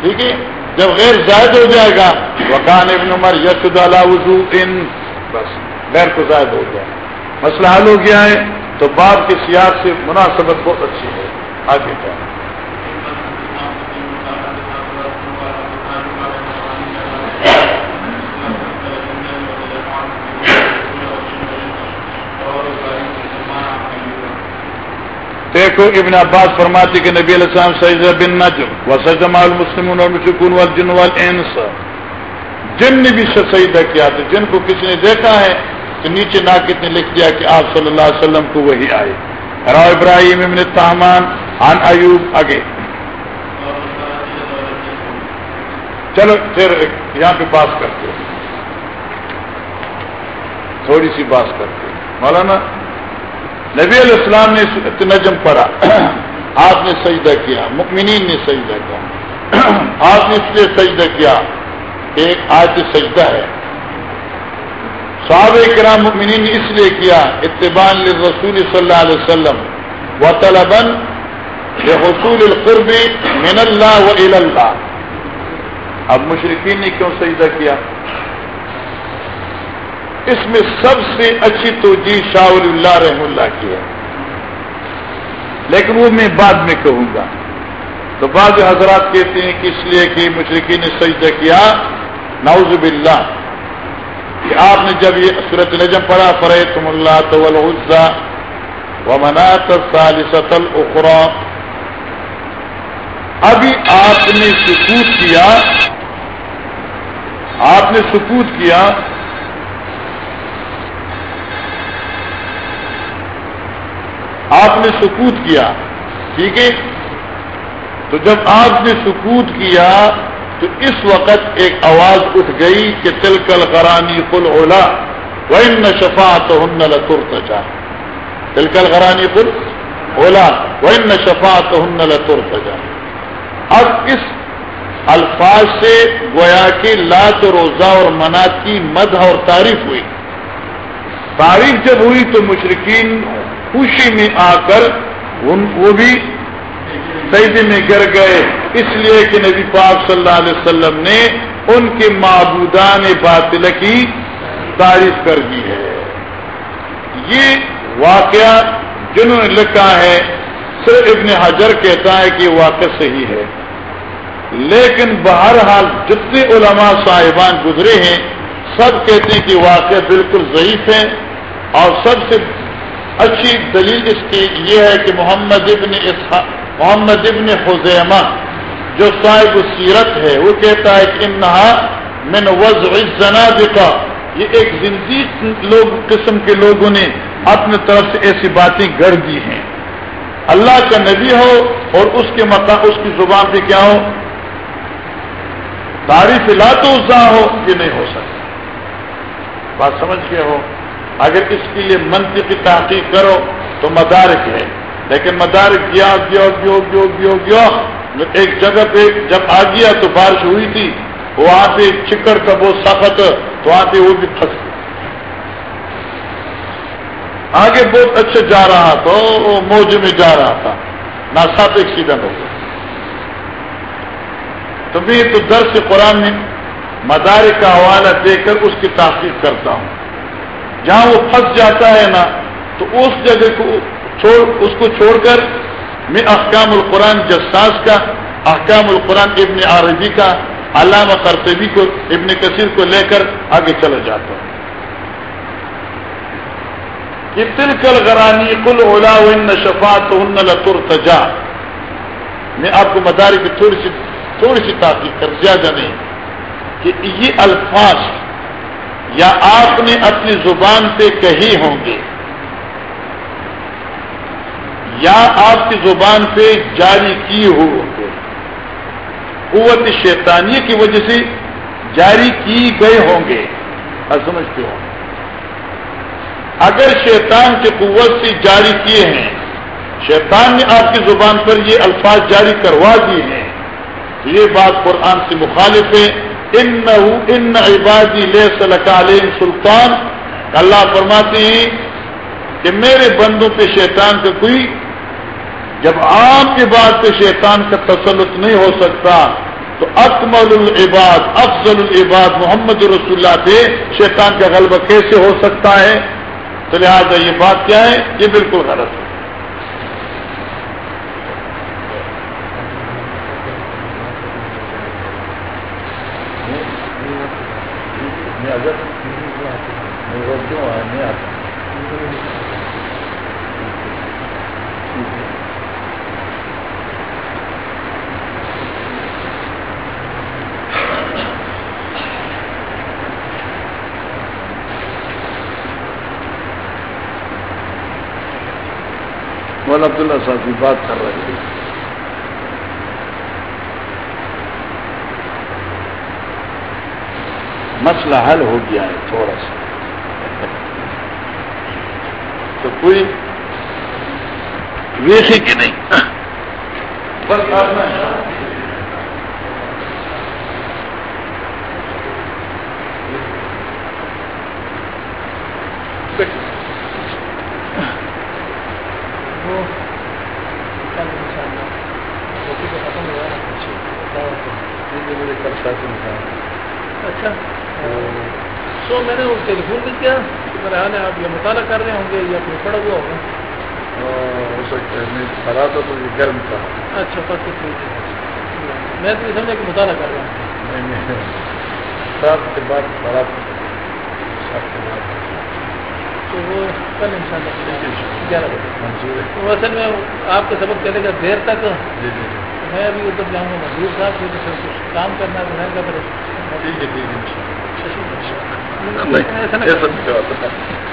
A: ٹھیک ہے؟ جب غیر زائد ہو جائے گا وکان ابن عمر یسد اللہ وضو ان بس غیر کو زائد ہو گیا مسئلہ حل ہو گیا ہے تو باپ کے سیاحت سے مناسبت بہت اچھی ہے آگے کا دیکھو ابن عباس فرماتے کہ نبی علیہ السلام سجدہ بن نجم و سجدہ المسلمون والمشرکون والجن والانس۔ جن نے بھی سجدہ کیا تو جن کو کسی نے دیکھا ہے تو نیچے ناکت نے لکھ دیا کہ آپ صلی اللہ علیہ وسلم کو وہی آئے۔ راؤ ابراہیم ابن تامان عن ایوب آگے۔ چلو پھر یہاں پہ بات کرتے تھوڑی سی بات کرتے مولانا نبی علیہ السلام نے نجم پڑھا، آپ نے سجدہ کیا مکمنین نے سجدہ کیا۔ آپ نے اس لیے سجدہ کیا ایک آج سجدہ ہے۔ صحابہ کرام مکمنین نے اس لیے کیا اتبان رسول صلی اللہ علیہ وسلم و طلبن حصول القرب من اللہ و اللہ۔ اب مشرقین نے کیوں سجدہ کیا؟ اس میں سب سے اچھی تو جی شاہ اللہ رحم اللہ کی ہے۔ لیکن وہ میں بعد میں کہوں گا۔ تو بعض حضرات کہتے ہیں کہ اس لیے کہ مشرقی نے سجدہ کیا، نعوذ باللہ۔ کہ آپ نے جب یہ صورت نجم پڑھا فرے تم اللہ تو و منات سالست الخرا ابھی آپ نے سکوت کیا، آپ نے سکوت کیا آپ نے سکوت کیا، ٹھیک ہے؟ تو جب آپ نے سکوت کیا، تو اس وقت ایک آواز اٹھ گئی کہ تل کل کرانی کل اولا وہ نہ شفا تو ہن لتر تجا تل کل کرانی کل اولا وہ نہ شفا تو ہن لترتا اب اس الفاظ سے گویا کہ لات روزہ اور منات کی مد اور تعریف ہوئی۔ تعریف جب ہوئی تو مشرقین خوشی میں آ کر ان وہ بھی سیدے میں گر گئے۔ اس لیے کہ نبی پاک صلی اللہ علیہ وسلم نے ان کے معبودان باطل کی تعریف کر دی ہے۔ یہ واقعہ جنہوں نے لکھا ہے، صرف ابن حجر کہتا ہے کہ واقع صحیح ہے۔ لیکن بہرحال جتنے علماء صاحبان گزرے ہیں، سب کہتے ہیں کہ واقع بالکل ضعیف ہے اور سب سے اچھی دلیل اس کی یہ ہے کہ محمد ابن محمد ابن خزیمہ جو صاحب سیرت ہے، وہ کہتا ہے کہ انہا من وضع الزنادقہ یہ ایک زندگی لوگ قسم کے لوگوں نے اپنے طرف سے ایسی باتیں گڑ دی ہیں۔ اللہ کا نبی ہو اور اس کے مقام اس کی زبان پہ کیا ہو؟ تعریف لا تو ہو، یہ نہیں ہو سکتا۔ بات سمجھ کے ہو؟ اگر اس کے لیے منطق کی تحقیق کرو تو مدارک ہے۔ لیکن مدارک گیا گیا گیا گیا گیا گیا ایک جگہ پہ جب آ گیا تو بارش ہوئی تھی، وہاں پہ چکر کا بہت سخت تو وہاں پہ وہ بھی پھنس گیا۔ آگے بہت اچھے جا رہا تو موج میں جا رہا تھا۔ نہ ساتھ ایکسیڈنٹ ہو گیا۔ تو میں تو در سے قرآن میں مدارک کا حوالہ دے کر اس کی تحقیق کرتا ہوں۔ جہاں وہ پھنس جاتا ہے نا، تو اس جگہ کو چھوڑ، اس کو چھوڑ کر میں احکام القرآن جساس کا، احکام القرآن ابن عربی کا، علامہ قرطبی کو، ابن کثیر کو لے کر آگے چلا جاتا ہوں۔ کہ تل کل غرانی کل اولا شفات لطر تجا میں آپ کو مداری کی تھوڑی سی تھوڑی سی تاخیر کر، زیادہ نہیں، کہ یہ الفاظ یا آپ نے اپنی زبان پہ کہی ہوں گے یا آپ کی زبان پہ جاری کی ہو قوت شیطانی کی وجہ سے جاری کی گئے ہوں گے سمجھتے ہو اگر شیطان کی قوت سے جاری کیے ہیں شیطان نے آپ کی زبان پر یہ الفاظ جاری کروا دیے ہیں یہ بات قرآن سے مخالف ہے ان ان عبادی لے علیہ سلطان۔ اللہ فرماتے ہیں کہ میرے بندوں پہ شیطان کا کوئی جب عام کی بات پہ شیطان کا تسلط نہیں ہو سکتا، تو اکمل العباد، افضل العباد محمد رسول اللہ پہ شیطان کا غلبہ کیسے ہو سکتا ہے؟ تو لہٰذا یہ بات کیا ہے؟ یہ بالکل غلط ہے۔ مولانا عبداللہ صاحب کی بات کر رہے تھے۔ مسئلہ حل ہو گیا ہے تھوڑا سا۔ تو کوئی ویسی کہ نہیں۔ بس
B: اچھا سو میں نے ٹیلی فون بھی کیا یہ مطالعہ کر رہے ہوں گے یا کوئی پڑا ہوا ہوگا؟
A: ہو سکتا ہے تھا تو یہ گرم تھا۔
B: اچھا بس میں تو یہ سمجھا کہ مطالعہ کر رہا ہوں۔
A: نہیں سات کے بعد سات کے بعد۔
B: تو وہ کل ان شاء اللہ۔ گیارہ بجے۔ تو اصل میں آپ کا سبق چلے گا دیر تک
A: جی جی
B: میں ابھی ادھر جاؤں گا مزدور صاحب کچھ کام کرنا ہے گا
A: ٹھیک ہے ٹھیک ہے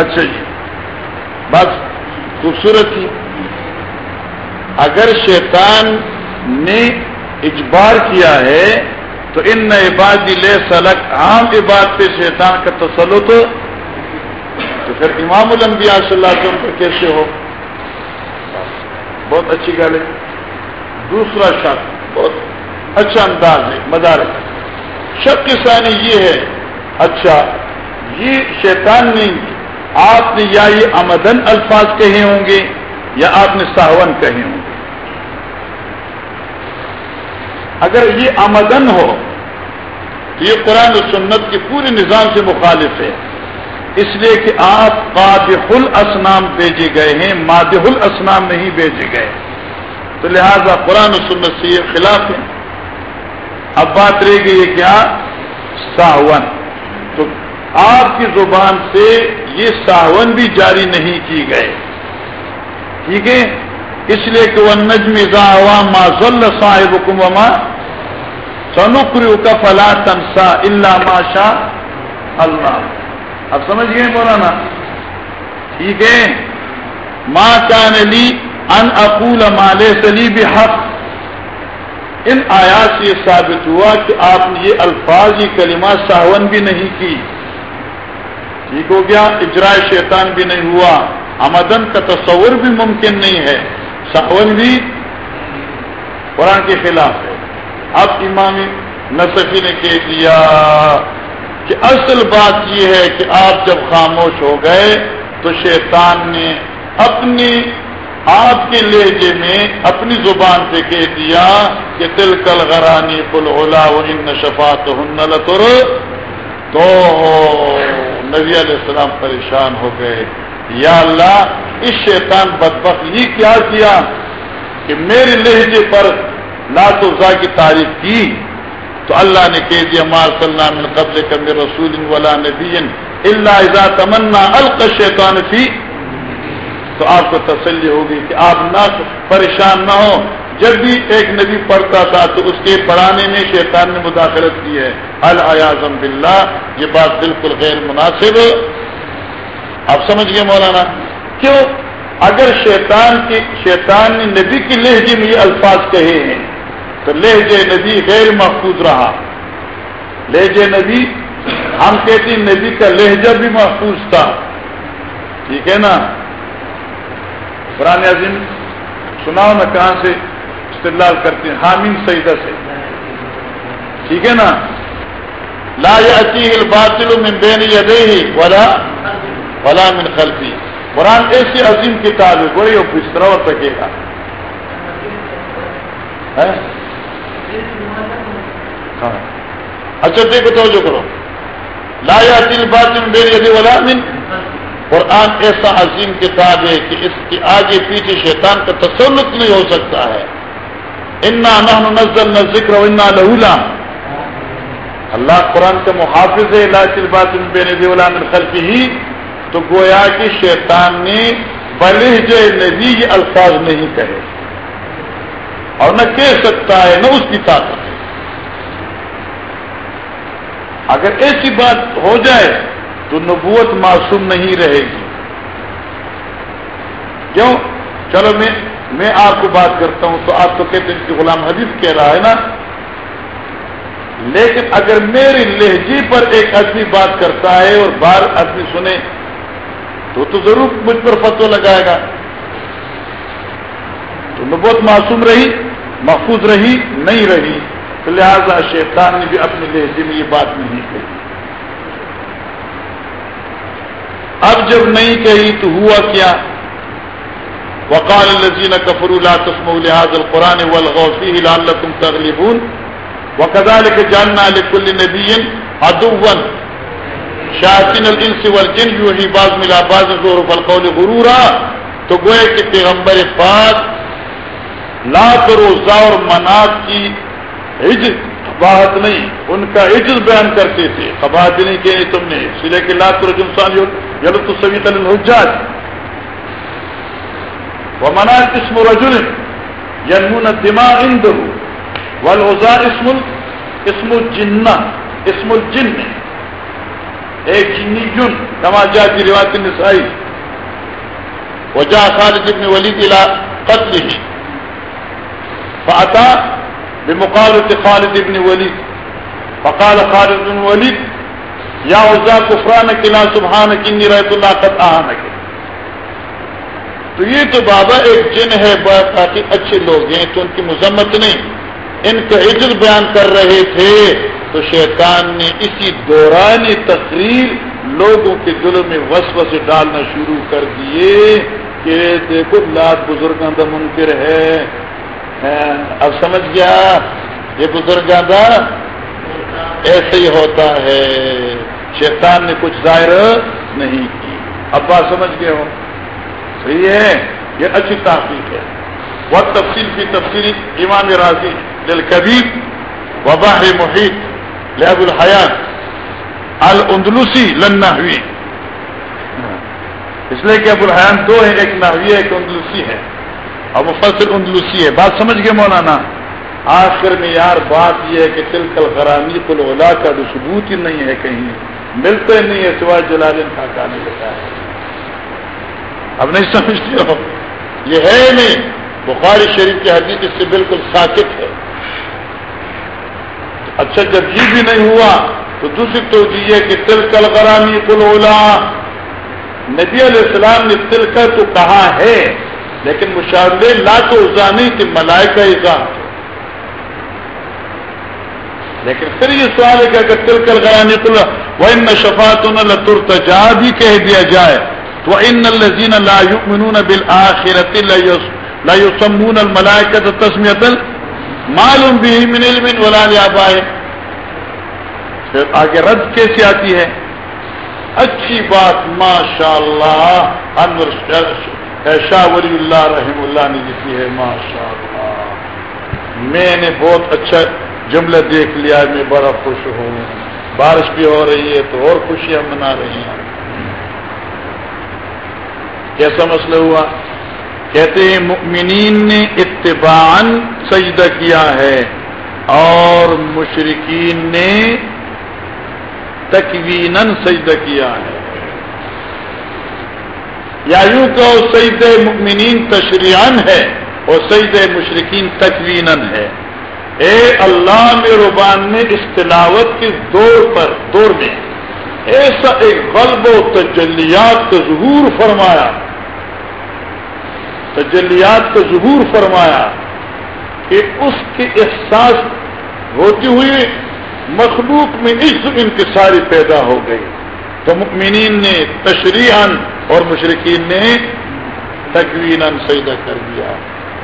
A: اچھا جی۔ بس، خوبصورت تھی۔ اگر شیطان نے اجبار کیا ہے، تو ان نہ عبادی لے سلک عام عباد پہ شیطان کا تسلط۔ تو پھر امام الانبیاء صلی اللہ علیہ وسلم پر کیسے ہو؟ بہت اچھی گل ہے۔ دوسرا شک بہت اچھا انداز ہے، مدارک۔ شک کی ثانی یہ ہے اچھا یہ شیطان نے آپ نے یا یہ امدن الفاظ کہے ہوں گے یا آپ نے ساون کہے ہوں گے۔ اگر یہ آمدن ہو تو یہ قرآن و سنت کے پورے نظام سے مخالف ہے، اس لیے کہ آپ قادح الاسنام بھیجے گئے ہیں، مادح الاسنام نہیں بھیجے گئے۔ تو لہذا قرآن و سنت سے یہ خلاف ہے۔ اب بات رہے گی یہ کیا؟ ساون تو آپ کی زبان سے یہ ساون بھی جاری نہیں کی گئے۔ ٹھیک ہے؟ اس لیے کہ وہ نجم ماضل صاحب حکمما سنوکری کا فلا تنسا اللہ ماشا اللہ اب سمجھ گئے مولانا؟ ٹھیک ہے؟ ماں کان علی ان اقول مال سلی بحق۔ ان آیات سے یہ ثابت ہوا کہ آپ نے یہ الفاظ، یہ کلمہ ساون بھی نہیں کی۔ ٹھیک ہو گیا اجرائے شیطان بھی نہیں ہوا۔ آمدن کا تصور بھی ممکن نہیں ہے۔ ساون بھی قرآن کے خلاف ہے۔ اب امام نصفی نے کہہ دیا کہ اصل بات یہ ہے کہ آپ جب خاموش ہو گئے تو شیطان نے اپنی آپ کے لہجے میں اپنی زبان سے کہہ دیا کہ دل کل غرانی پل اولا ان شفات ہن تو نبی علیہ السلام پریشان ہو گئے۔ یا اللہ، اس شیطان بدبخت یہ کیا کیا کہ میرے لہجے پر لاتوزا کی تعریف کی؟ تو اللہ نے کہہ دیا مار صلی قبل کم رسول ولا نبی اللہ اذا تمنا الق شیطان تھی تو آپ کو تسلی ہوگی کہ آپ نہ پریشان نہ ہو جب بھی ایک نبی پڑھتا تھا تو اس کے پڑھانے میں شیطان نے مداخلت کی ہے۔ الزم بلّہ یہ بات بالکل غیر مناسب آپ سمجھ گئے مولانا؟ کیوں؟ اگر شیطان کی شیطان نے نبی کی لہجے میں یہ الفاظ کہے ہیں، تو لہجے نبی غیر محفوظ رہا۔ لہجے نبی، ہم کہتے ہیں نبی کا لہجہ بھی محفوظ تھا۔ ٹھیک ہے نا؟ قرآن عظیم، سناؤ نا کہاں سے استدلال کرتے ہیں؟ حامین سعیدہ سے۔ ٹھیک ہے نا؟ لا الباطل من بین یدیہ ولا ولا من خلفی قرآن ایسی عظیم کتاب ہے بڑی وہ بستر اور سکے گا ہاں۔ اچھا دیکھو، توجہ کرو۔ لا یاتی الباطل من بین یدیہ ولا من قرآن ایسا عظیم کتاب ہے کہ اس کے آگے پیچھے شیطان کا تسلط نہیں ہو سکتا ہے۔ انا نہ نزل نہ ذکر انا لہولا اللہ قرآن کا محافظ ہے بات من خلق ہی، تو گویا کہ شیطان نے بلح جو نبی یہ الفاظ نہیں کہے۔ اور نہ کہہ سکتا ہے، نہ اس کی طاقت ہے۔ اگر ایسی بات ہو جائے، تو نبوت معصوم نہیں رہے گی۔ کیوں؟ چلو میں میں آپ کو بات کرتا ہوں، تو آپ تو کہتے ہیں کہ غلام حدیث کہہ رہا ہے نا۔ لیکن اگر میری لہجی پر ایک آدمی بات کرتا ہے اور بار آدمی سنے، تو تو ضرور مجھ پر فتو لگائے گا۔ تو نبوت معصوم رہی، محفوظ رہی، نہیں رہی، تو لہذا شیطان نے بھی اپنی لہجے میں یہ بات نہیں کہی۔ اب جب نہیں کہی تو ہوا کیا؟ وقال الذين كفروا لا تسمعوا لهذا القران والغوا فيه لعلكم تغلبون وكذلك جعلنا لكل نبي عدوا. شياطين الانس والجن يوحي بعض من بعض. زور القول غرورا. تو گوئے کہ پیغمبر پاک لا کرو اور منات کی عجز، قباحت نہیں، ان کا عجز بیان کرتے تھے. قباحت نہیں کہ تم نے، اس لیے کہ لا کرو جمسان یلو تو سبھی تل حجاج ومنا اسم رجل ينمون الدماء عنده. والعزاء اسم اسم الجن اسم الجن. ایک جنی جن كما جاء في روايه النسائي. خالد بن وليد الى قتله. فاتى بمقالة خالد بن وليد. فقال خالد بن وليد، يا عزاء كفرانك، لا سبحانك اني رايت الله قد تو یہ تو بابا ایک جن ہے کافی اچھے لوگ ہیں، تو ان کی مذمت نہیں۔ ان کا عجل بیان کر رہے تھے، تو شیطان نے اسی دوران تقریر لوگوں کے دلوں میں وسوسے ڈالنا شروع کر دیے کہ دیکھو لاکھ بزرگوں کا منکر ہے۔ ہاں، اب سمجھ گیا؟ یہ بزرگوں کا ایسے ہی ہوتا ہے۔ شیطان نے کچھ ظاہر نہیں کی۔ اب بات سمجھ گئے ہو؟ صحیح ہے؟ یہ اچھی تحقیق ہے۔ وہ تفصیل کی تفصیل امام راضی۔ للکبیر و باہر محیط لہب الحیات الندلوسی لنا ہوئی اس لیے کہ ابو الحیان دو ہے ایک نحوی ہے، ایک اندلوسی ہے۔ اور مفصل اندلوسی ہے۔ بات سمجھ گئے مولانا؟ آخر میں یار، بات یہ ہے کہ تل کل غرامی کل اولا کا جو ثبوت ہی نہیں ہے کہیں، ملتے نہیں ہے سوائے جلال کا کہانی لگا ہے اب نہیں سمجھتے ہو؟ یہ ہے نہیں، بخاری شریف کی حدیث اس سے بالکل ساکت ہے۔ اچھا جب یہ بھی نہیں ہوا تو دوسری تو یہ کہ تل کل غرامی کل اولا۔ نبی علیہ السلام نے تل کر تو کہا ہے، لیکن مشاہدے لا تو ازا نہیں تھی ملائکہ ازا لیکن پھر یہ سوال ہے کہ اگر تل کر غرانی تل وہ ان شفات لترتجا بھی کہہ دیا جائے، تو ان الزین لا یؤمنون بالآخرت لا یسمون الملائکت تسمیت معلوم بھی من علم ولا لیابائے پھر آگے رد کیسے آتی ہے؟ اچھی بات ماشاء اللہ انور شاہ ولی اللہ رحم اللہ نے لکھی ہے ماشاء اللہ میں نے بہت اچھا جملہ دیکھ لیا، میں بڑا خوش ہوں۔ بارش بھی ہو رہی ہے تو اور خوشیاں منا رہی ہیں۔ کیسا مسئلہ ہوا؟ کہتے ہیں مؤمنین نے اتباعن سجدہ کیا ہے اور مشرقین نے تکوین سجدہ کیا ہے۔ یا یوں کہ سعید مکمنین تشریعن ہے اور سعید مشرقین تکوین ہے۔ اے اللہ میں ربان نے اس تلاوت کے دور پر، دور میں ایسا ایک غلب و تجلیات کا ظہور فرمایا۔ تجلیات کا ظہور فرمایا کہ اس کے احساس ہوتی ہوئی مخلوق میں عز انکساری پیدا ہو گئی۔ تو مکمنین نے تشریحن اور مشرقین نے تقوین سیدہ کر دیا۔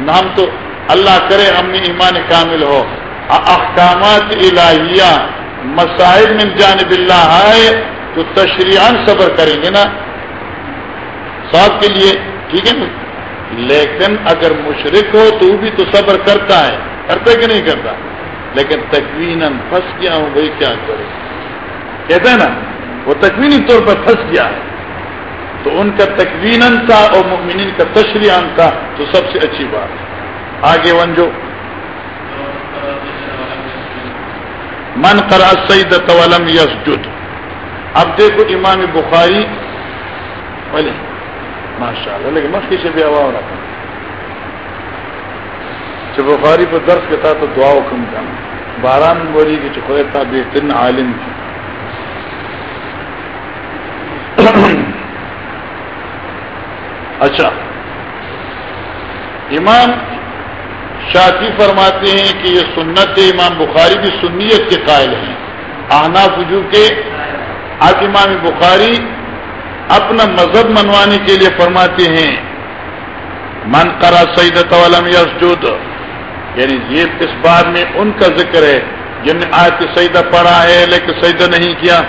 A: نام تو اللہ کرے ہم ایمان کامل ہو۔ احکامات الہیہ مسائل میں جانب اللہ آئے تو تشریحان صبر کریں گے نا۔ صاحب کے لیے ٹھیک ہے نا؟ لیکن اگر مشرق ہو تو وہ بھی تو صبر کرتا ہے، کرتا کہ نہیں کرتا؟ لیکن تکوین پھنس گیا ہوں، بھائی کیا کرے؟ کہتے ہیں نا، وہ تکوینی طور پر پھنس گیا ہے۔ تو ان کا تکوین تھا اور مؤمنین کا تشریح تھا، تو سب سے اچھی بات آگے ون جو من کرا سعید طلم یسجد۔ اب دیکھو امام بخاری بولے ماشاء اللہ لیکن مخی سے بھی ہوا ہو رہا تھا جب بخاری پر درس کے تھا تو دعا کم جانا باران بولی کی چکھوئے تھا بہترین عالم کی اچھا۔ امام شاطی فرماتے ہیں کہ یہ سنت امام بخاری بھی سنیت کے قائل ہیں۔ آنا فجو کے۔ آج امام بخاری اپنا مذہب منوانے کے لیے فرماتے ہیں، من کرا سعید علم یسجود یعنی یہ اس بار میں ان کا ذکر ہے جن نے آج سجدہ پڑھا ہے لیکن سجدہ نہیں کیا۔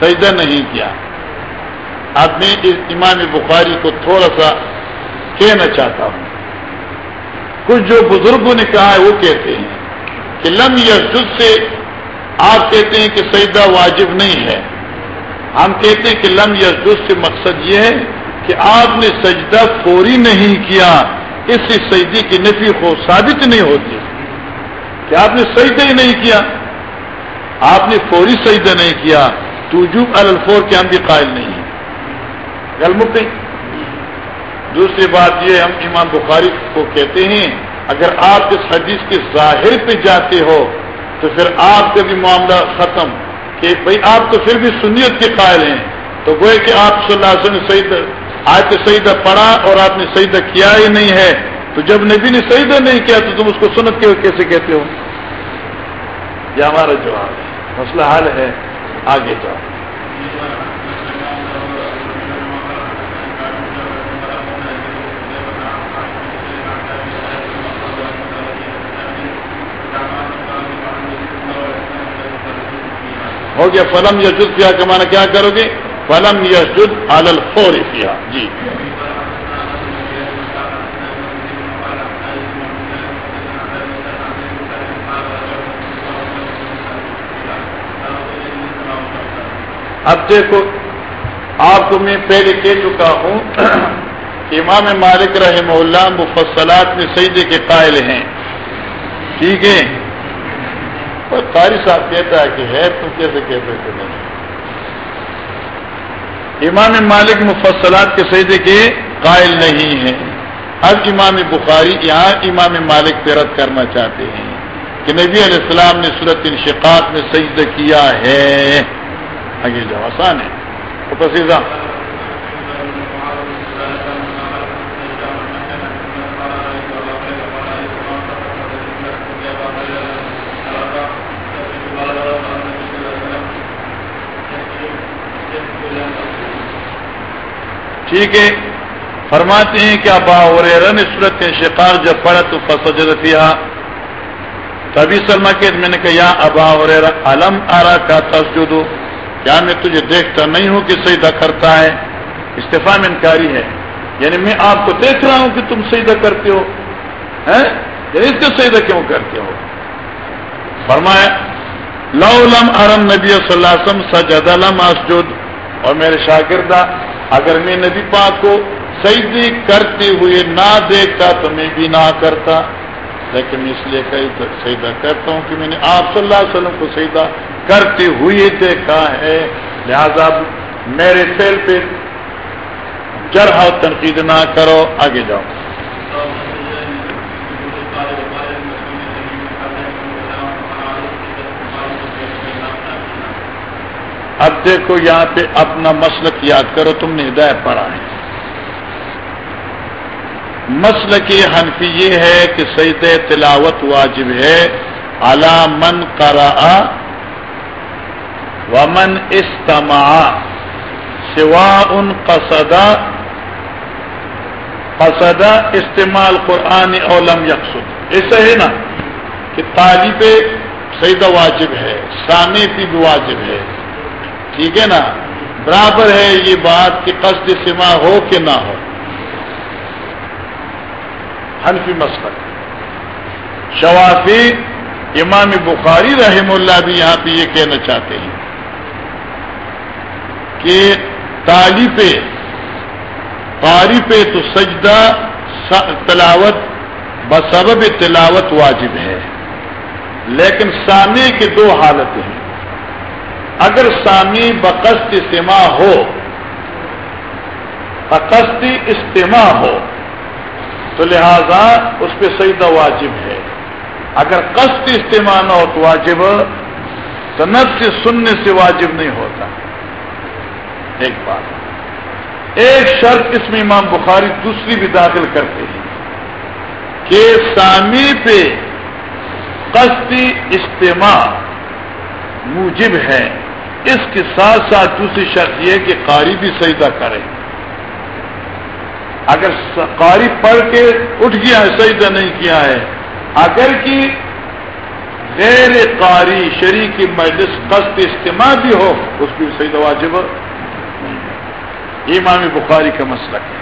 A: سجدہ نہیں کیا۔ اب میں اس امام بخاری کو تھوڑا سا کہنا چاہتا ہوں۔ کچھ جو بزرگوں نے کہا ہے وہ کہتے ہیں کہ لم یا سے آپ کہتے ہیں کہ سجدہ واجب نہیں ہے۔ ہم کہتے ہیں کہ لم یا سے مقصد یہ ہے کہ آپ نے سجدہ فوری نہیں کیا اس سجدے کی نفی کو ثابت نہیں ہوتی۔ کہ آپ نے سجدہ ہی نہیں کیا۔ آپ نے فوری سجدہ نہیں کیا۔ تو الفور کے ہم بھی قائل نہیں ہیں۔ گلمک دوسری بات یہ ہم امام بخاری کو کہتے ہیں، اگر آپ اس حدیث کے ظاہر پہ جاتے ہو، تو پھر آپ کا بھی معاملہ ختم۔ کہ بھائی آپ تو پھر بھی سنیت کے قائل ہیں۔ تو وہ کہ آپ صلی اللہ علیہ وسلم صحیح آج تو سعیدہ پڑھا اور آپ نے سعیدہ کیا ہی نہیں ہے۔ تو جب نبی نے سعیدہ نہیں کیا تو تم اس کو سنت کے کیسے کہتے ہو؟ یہ ہمارا جواب ہے۔ مسئلہ حل ہے۔ آگے جاؤ۔ ہو گیا فلم یسود کیا کہ مانا کیا کرو گے؟ فلم یا جد آلل فوری کیا جی۔ اب دیکھو، آپ کو میں پہلے کہہ چکا ہوں امام مالک رحمہ اللہ مفصلات میں سیدے کے قائل ہیں۔ ٹھیک ہے؟ اور قاری صاحب کہتا ہے کہ ہے تو کیسے کہتے تھے نہیں امام مالک مفصلات کے سیدے کے قائل نہیں ہیں۔ اب امام بخاری یہاں امام مالک پہ رد کرنا چاہتے ہیں کہ نبی علیہ السلام نے صورت انشقاق میں سجدہ کیا ہے۔ آگے جاؤ، آسان ہے۔ تو پسیزہ ٹھیک ہے۔ فرماتے ہیں کہ ابا اور رن صورت شکار جب پڑا تو فسجد پیا تبھی سلما کے میں نے کہا، یا ابا اور علم آرا کا تسجد؟ کیا میں تجھے دیکھتا نہیں ہوں کہ سیدا کرتا ہے۔ استفا میں انکاری ہے۔ یعنی میں آپ کو دیکھ رہا ہوں کہ تم سیدا کرتے ہو۔ یعنی اس کو سیدا کیوں کرتے ہو؟ فرمایا، لو لم ارم نبی صلی اللہ علیہ وسلم سجد لم اسجد۔ اور میرے شاگردہ اگر میں نبی پاک کو سیدی کرتے ہوئے نہ دیکھتا تو میں بھی نہ کرتا۔ لیکن اس لیے سیدہ کرتا ہوں کہ میں نے آپ صلی اللہ علیہ وسلم کو سیدہ کرتے ہوئے دیکھا ہے۔ لہذا میرے سیل پہ جرح تنقید نہ کرو، آگے جاؤ۔ اب دیکھو یہاں پہ اپنا مسلک یاد کرو، تم نے ہدایت پڑھا ہے۔ مسل کی حنفی یہ ہے کہ سید تلاوت واجب ہے۔ الا من کرا ومن استماع سوا ان قصدا قصدا استعمال قرآن اولم یکسد ایسا ہے نا کہ طالب سیدہ واجب ہے سامع بھی واجب ہے۔ ٹھیک ہے نا؟ برابر ہے یہ بات کہ قصد سما ہو کہ نہ ہو۔ حنفی مسلک شوافی امام بخاری رحم اللہ بھی یہاں پہ یہ کہنا چاہتے ہیں کہ طالب قاری پہ تو سجدہ تلاوت بسبب تلاوت واجب ہے۔ لیکن سامع کی دو حالتیں ہیں۔ اگر سامی بقست استماع ہو بقستی استماع ہو، تو لہذا اس پہ سیدہ واجب ہے۔ اگر قصد استماع نہ ہو تو واجب صنعت سے سننے سے واجب نہیں ہوتا۔ ایک بات۔ ایک شرط اس میں امام بخاری دوسری بھی داخل کرتے ہیں کہ سامی پہ قصدی اجتماع موجب ہے۔ اس کے ساتھ ساتھ دوسری شرط یہ کہ قاری بھی سجدہ کرے۔ اگر قاری پڑھ کے اٹھ گیا ہے، سجدہ نہیں کیا ہے، اگر کی غیر قاری شریک مجلس قصد اجتماع بھی ہو، اس کی سجدہ واجب یہ امام بخاری کا مسئلہ ہے۔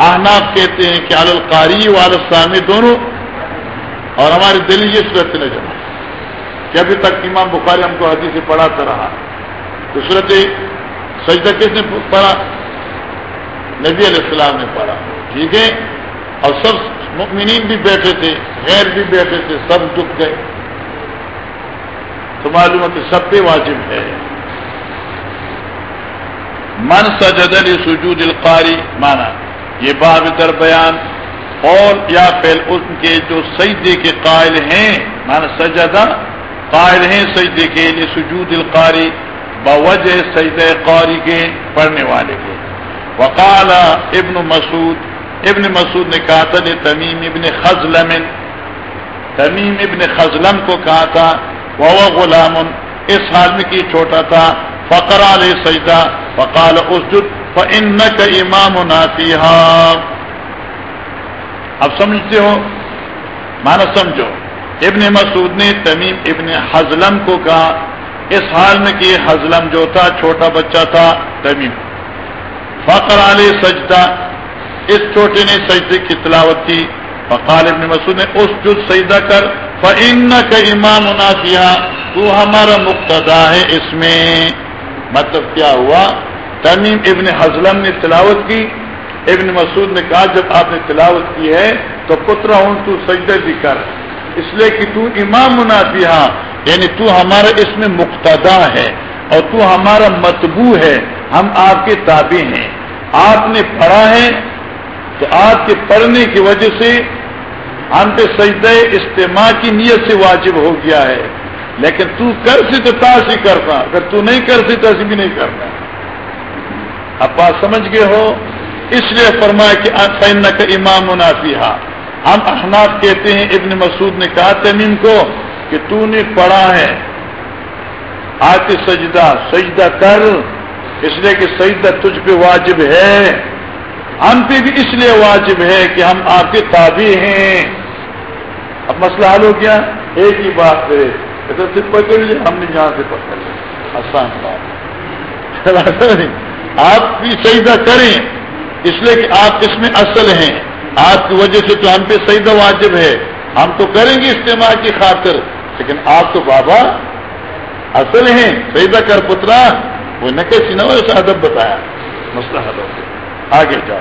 A: احناف کہتے ہیں کہ القاری والسامی دونوں اور ہماری دلی یہ صورت نظر کہ ابھی تک امام بخاری ہم کو حدیث پڑھاتا رہا۔ تو صورت سجدہ کس نے پڑھا؟ نبی علیہ السلام نے پڑھا۔ ٹھیک ہے؟ اور سب مؤمنین بھی بیٹھے تھے، غیر بھی بیٹھے تھے، سب جھک گئے۔ تو معلوم ہے کہ سب پہ واجب ہے۔ من سجد علی سجود القاری مانا یہ باب در بیان، اور یا پہل ان کے جو سجدے کے قائل ہیں مانا سجدہ قائل ہیں سجدے کے لیے سجود القاری، بوجہ سجد قاری کے پڑھنے والے کے۔ وقال ابن مسعود ابن مسعود نے کہا تھا تمیم ابن خزلم، تمیم ابن خزلم کو کہا تھا وہ غلام، اس حال میں کی چھوٹا تھا، فقر علیہ سجدہ، فقال اسجد فن کا امام نافیہ اب سمجھتے ہو؟ مانا سمجھو۔ ابن مسعود نے تمیم ابن حضلم کو کہا، اس حال میں کہ حضلم جو تھا، چھوٹا بچہ تھا، تمیم۔ فقر علی سجدہ، اس چھوٹے نے سجدے کی تلاوت کی۔ فقال ابن مسعود نے، اس جو سجدہ کر فن کا امام منافیہ تو ہمارا مقتدا ہے اس میں۔ مطلب کیا ہوا؟ تمیم ابن حضلم نے تلاوت کی۔ ابن مسعود نے کہا، جب آپ نے تلاوت کی ہے، تو پترا ہوں، تو سجدہ بھی کر۔ اس لیے کہ تو امام منافی ہاں یعنی تو ہمارا اس میں مقتدا ہے اور تو ہمارا متبو ہے، ہم آپ کے تابع ہیں۔ آپ نے پڑھا ہے تو آپ کے پڑھنے کی وجہ سے ہم پہ سجدہ اجتماع کی نیت سے واجب ہو گیا ہے۔ لیکن تو کر سی تو تاش ہی کرتا، اگر تو نہیں کر سی تو ایسے بھی نہیں کرنا اب بات سمجھ گئے ہو؟ اس لیے فرمایا کہ سین کا امام منافی ہم احناف کہتے ہیں، ابن مسعود نے کہا، تمیم کو کہ تو نے پڑھا ہے۔ آتے سجدہ سجدہ کر، اس لیے کہ سجدہ تجھ پہ واجب ہے۔ ہم پہ بھی اس لیے واجب ہے کہ ہم آپ کے تابع ہیں۔ اب مسئلہ حل ہو گیا، ایک ہی بات ہے۔ صرف پکڑ لیا ہم نے یہاں سے پکڑ لیا۔ آسان بات آپ بھی سجدہ کریں، اس لیے کہ آپ اس میں اصل ہیں۔ آپ کی وجہ سے تو ہم پہ سجدہ واجب ہے۔ ہم تو کریں گے استعمال کی خاطر، لیکن آپ تو بابا اصل ہیں۔ سیدہ کر پترا، وہ نہ کیسی نہ ادب بتایا۔ مسئلہ حل ہو۔ گیا آگے جاؤ۔